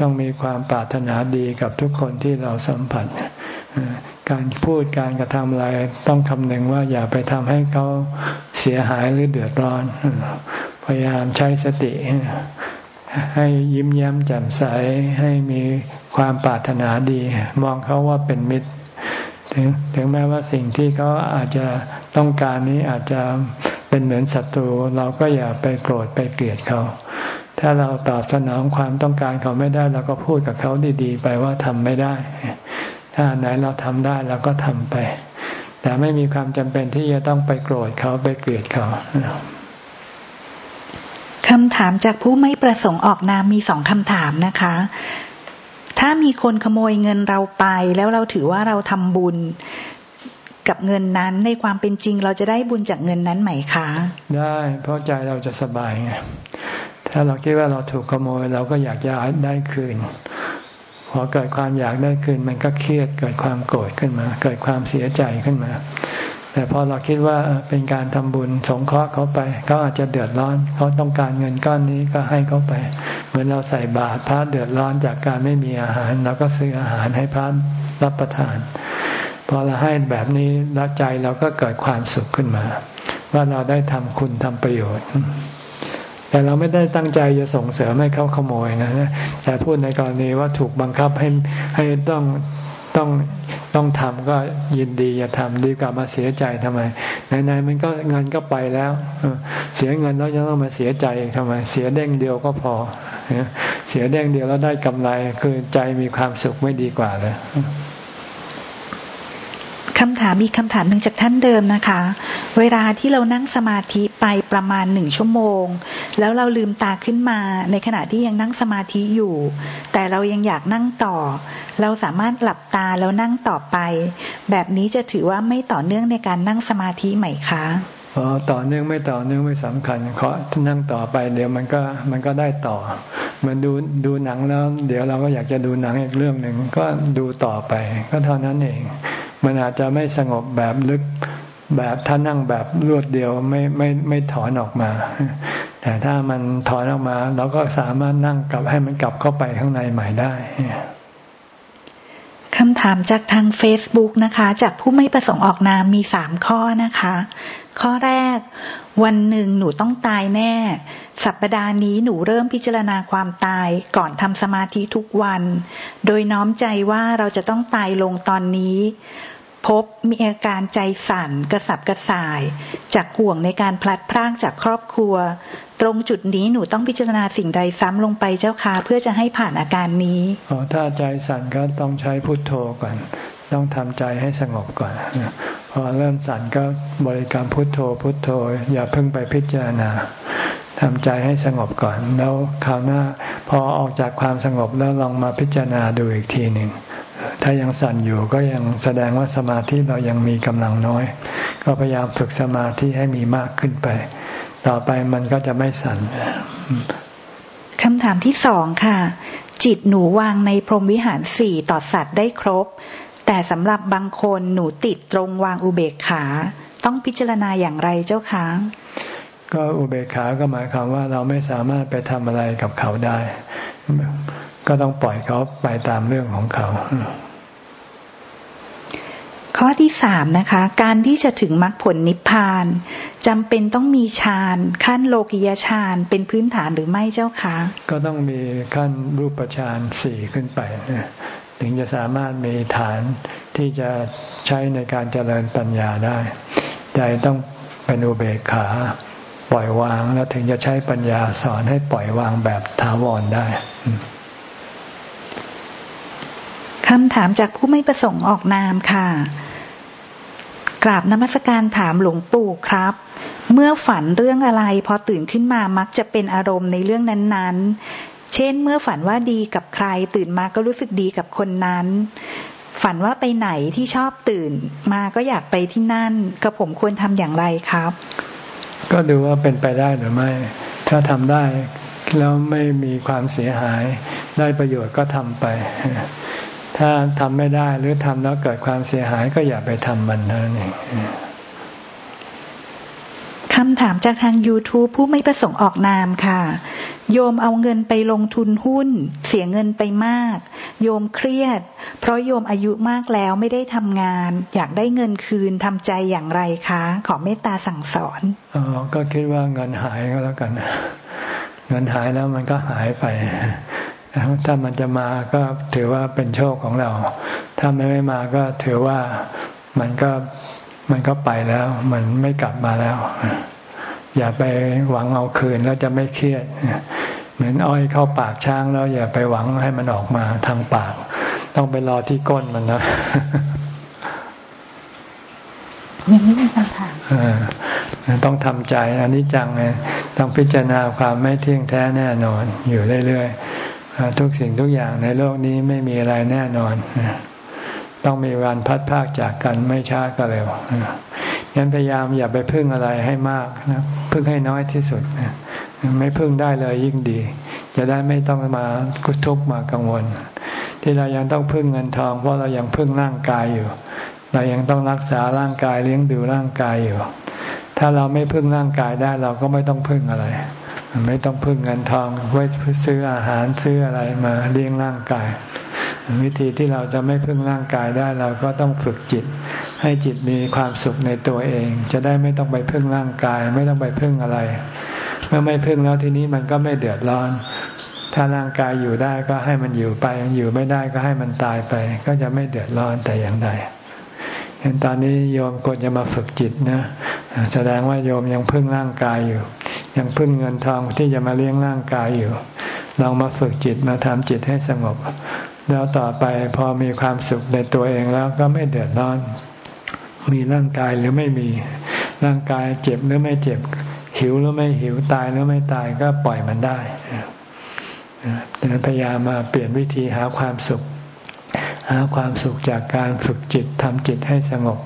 ต้องมีความปรารถนาดีกับทุกคนที่เราสัมผัส การพูดการกระทำอะไรต้องคำนึงว่าอย่าไปทำให้เขาเสียหายหรือเดือดร้อน พยายามใช้สติ ให้ยิ้มแย้มแจ่มใสให้มีความปรารถนาดี มองเขาว่าเป็นมิตร ถึงถึงแม้ว่าสิ่งที่เขาอาจจะต้องการนี้อาจจะเป็นเหมือนศัตรู เราก็อย่าไปโกรธไปเกลียดเขาถ้าเราตอบสนองความต้องการเขาไม่ได้เราก็พูดกับเขาดีๆ ไปว่าทำไม่ได้ ถ้าไหนเราทำได้เราก็ทำไป แต่ไม่มีความจำเป็นที่จะต้องไปโกรธเขาไปเกลียดเขา คำถามจากผู้ไม่ประสงค์ออกนามมีสองคำถามนะคะ ถ้ามีคนขโมยเงินเราไป แล้วเราถือว่าเราทำบุญกับเงินนั้นในความเป็นจริงเราจะได้บุญจากเงินนั้นไหมคะ ได้เพราะใจเราจะสบายไงถ้าเราคิดว่าเราถูกขโมยเราก็อยากจะได้คืนพอเกิดความอยากได้คืนมันก็เครียดเกิดความโกรธขึ้นมา เกิดความเสียใจขึ้นมา แต่พอเราคิดว่าเป็นการทำบุญสงเคราะห์เขาไปเขาอาจจะเดือดร้อนเขาต้องการเงินก้อนนี้ก็ให้เขาไป เหมือนเราใส่บาตรพระเดือดร้อนจากการไม่มีอาหารเราก็ซื้ออาหารให้พระรับประทาน พอเราให้แบบนี้รักใจเราก็เกิดความสุขขึ้นมา ว่าเราได้ทำคุณทำประโยชน์แต่เราไม่ได้ตั้งใจจะส่งเสริมให้เขาขโมยนะแต่พูดในกรณีว่าถูกบังคับให้ให้ต้อง ต้องต้องทำก็ยินดีอย่าทำดีกว่ามาเสียใจทำไมไหนๆมันก็เงินก็ไปแล้วเสียเงินแล้วยังต้องมาเสียใจทำไม เสียเด้งเดียวก็พอเสียเด้งเดียวแล้วได้กำไรคือใจมีความสุขไม่ดีกว่าเลยำถามมีคำถามหนึ่งจากท่านเดิมนะคะ เวลาที่เรานั่งสมาธิไปประมาณหนึ่งชั่วโมง แล้วเราลืมตาขึ้นมา ในขณะที่ยังนั่งสมาธิอยู่ แต่เรายังอยากนั่งต่อ เราสามารถหลับตาแล้วนั่งต่อไป แบบนี้จะถือว่าไม่ต่อเนื่องในการนั่งสมาธิไหมคะ อ๋อต่อเนื่องไม่ต่อเนื่องไม่สำคัญเพรานั่งต่อไป เดี๋ยวมันก็มันก็ได้ต่อ เหมือนดูดูหนังแล้ว เดี๋ยวเราก็อยากจะดูหนังอีกเรื่องหนึ่งก็ดูต่อไป ก็เท่านั้นเอง มันอาจจะไม่สงบแบบลึกแบบถ้านั่งแบบรวดเดียวไม่ไม่ไม่ถอนออกมา แต่ถ้ามันถอนออกมาเราก็สามารถนั่งกลับให้มันกลับเข้าไปข้างในใหม่ได้คำถามจากทาง Facebook นะคะ จากผู้ไม่ประสงค์ออกนามมีสามข้อนะคะ ข้อแรก วันหนึ่งหนูต้องตายแน่ สัปปดาห์นี้หนูเริ่มพิจารณาความตายก่อนทำสมาธิทุกวัน โดยน้อมใจว่าเราจะต้องตายลงตอนนี้ พบมีอาการใจสั่นกระสับกระส่าย จากห่วงในการพลัดพรากจากครอบครัว ตรงจุดนี้หนูต้องพิจารณาสิ่งใดซ้ำลงไปเจ้าค่ะเพื่อจะให้ผ่านอาการนี้อ๋อถ้าใจสั่นก็ต้องใช้พุทโธก่อน ต้องทำใจให้สงบก่อน พอเริ่มสั่นก็บริกรรมพุทโธ พุทโธ อย่าเพิ่งไปพิจารณาทำใจให้สงบก่อน แล้วคราวหน้า พอออกจากความสงบแล้วลองมาพิจารณาดูอีกทีหนึ่งถ้ายังสั่นอยู่ก็ยังแสดงว่าสมาธิเรายังมีกำลังน้อย ก็พยายามฝึกสมาธิให้มีมากขึ้นไป ต่อไปมันก็จะไม่สั่นคำถามที่สองค่ะ จิตหนูวางในพรหมวิหารสี่ต่อสัตว์ได้ครบ แต่สำหรับบางคนหนูติดตรงวางอุเบกขา ต้องพิจารณาอย่างไรเจ้าคะก็อุเบกขาก็หมายความว่าเราไม่สามารถไปทำอะไรกับเขาได้ ก็ต้องปล่อยเขาไปตามเรื่องของเขา ข้อที่สามนะคะ การที่จะถึงมรรคผลนิพพานจำเป็นต้องมีฌานขั้นโลกิยฌานเป็นพื้นฐานหรือไม่เจ้าคะ ก็ต้องมีขั้นรูปฌานสี่ขึ้นไป ถึงจะสามารถมีฐานที่จะใช้ในการเจริญปัญญาได้ใจต้องเป็นอุเบกขาปล่อยวางแล้วถึงจะใช้ปัญญาสอนให้ปล่อยวางแบบถาวรได้คำถามจากผู้ไม่ประสงค์ออกนามค่ะ กราบนมัสการถามหลวงปู่ครับ เมื่อฝันเรื่องอะไรพอตื่นขึ้นมามักจะเป็นอารมณ์ในเรื่องนั้นๆ เช่น เมื่อฝันว่าดีกับใคร ตื่นมาก็รู้สึกดีกับคนนั้น ฝันว่าไปไหนที่ชอบตื่น มาก็อยากไปที่นั่นกระผมควรทำอย่างไรครับ ก็ดูว่าเป็นไปได้หรือไม่ ถ้าทำได้แล้วไม่มีความเสียหาย ได้ประโยชน์ก็ทำไป ถ้าทำไม่ได้หรือทำแล้วเกิดความเสียหายก็อย่าไปทำมันนั่นเอง คำถามจากทาง YouTube ผู้ไม่ประสงค์ออกนามค่ะ โยมเอาเงินไปลงทุนหุ้น เสียเงินไปมาก โยมเครียด เพราะโยมอายุมากแล้วไม่ได้ทำงาน อยากได้เงินคืนทำใจอย่างไรคะ ขอเมตตาสั่งสอนอ๋อก็คิดว่าเงินหายก็แล้วกัน เงินหายแล้วมันก็หายไปถ้ามันจะมาก็ถือว่าเป็นโชคของเรา ถ้าไม่ไม่มาก็ถือว่ามันก็ มันก็ไปแล้ว มันไม่กลับมาแล้ว อย่าไปหวังเอาคืนแล้วจะไม่เครียด เหมือนอ้อยเข้าปากช้างแล้วอย่าไปหวังให้มันออกมาทางปาก ต้องไปรอที่ก้นมันนะยังไม่มีคำถามต้องทำใจอันนี้จังไงต้องพิจารณาความไม่เที่ยงแท้แน่นอน อยู่เรื่อยๆทุกสิ่งทุกอย่างในโลกนี้ไม่มีอะไรแน่นอน ต้องมีวันพัดภาคจากกันไม่ช้าก็เร็วยันพยายามอย่าไปพึ่งอะไรให้มากนะพึ่งให้น้อยที่สุดไม่พึ่งได้เลยยิ่งดี จะได้ไม่ต้องมากุทุกมากังวล ที่เรายังต้องพึ่งเงินทอง เพราะเรายังพึ่งร่างกายอยู่ เรายังต้องรักษาร่างกายเลี้ยงดูร่างกายอยู่ ถ้าเราไม่พึ่งร่างกายได้เราก็ไม่ต้องพึ่งอะไร ไม่ต้องพึ่งเงินทองไว้ซื้ออาหารซื้ออะไรมาเลี้ยงร่างกาย วิธีที่เราจะไม่พึ่งร่างกายได้เราก็ต้องฝึกจิต ให้จิตมีความสุขในตัวเอง จะได้ไม่ต้องไปพึ่งร่างกาย ไม่ต้องไปพึ่งอะไร เมื่อไม่พึ่งแล้วทีนี้มันก็ไม่เดือดร้อน ถ้าร่างกายอยู่ได้ก็ให้มันอยู่ไปอยู่ไม่ได้ก็ให้มันตายไป ก็จะไม่เดือดร้อนแต่อย่างใดเห็นตอนนี้โยมควรจะมาฝึกจิตนะ แสดงว่าโยมยังพึ่งร่างกายอยู่ ยังพึ่งเงินทองที่จะมาเลี้ยงร่างกายอยู่ลองมาฝึกจิตมาทำจิตให้สงบ แล้วต่อไปพอมีความสุขในตัวเองแล้วก็ไม่เดือดร้อน มีร่างกายหรือไม่มี ร่างกายเจ็บหรือไม่เจ็บ หิวหรือไม่หิว ตายหรือไม่ตายก็ปล่อยมันได้แต่พยายามมาเปลี่ยนวิธีหาความสุข หาความสุขจากการฝึกจิตทำจิตให้สงบ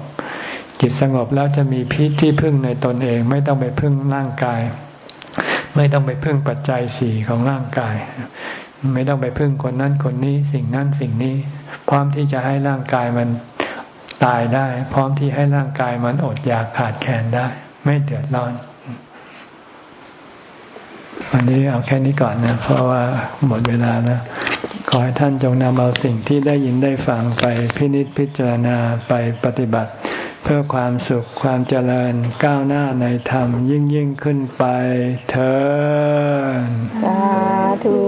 จิตสงบแล้วจะมีพิษที่พึ่งในตนเอง ไม่ต้องไปพึ่งร่างกาย ไม่ต้องไปพึ่งปัจจัยสี่ของร่างกาย ไม่ต้องไปพึ่งคนนั้นคนนี้ สิ่งนั้นสิ่งนี้ พร้อมที่จะให้ร่างกายมันตายได้ พร้อมที่ให้ร่างกายมันอดอยากขาดแคลนได้ ไม่เดือดร้อน วันนี้เอาแค่นี้ก่อนนะ เพราะว่าหมดเวลาแล้วขอให้ท่านจงนำเอาสิ่งที่ได้ยินได้ฟังไปพินิจพิจารณาไปปฏิบัติ เพื่อความสุขความเจริญก้าวหน้าในธรรมยิ่งยิ่งขึ้นไปเถิดสาธุ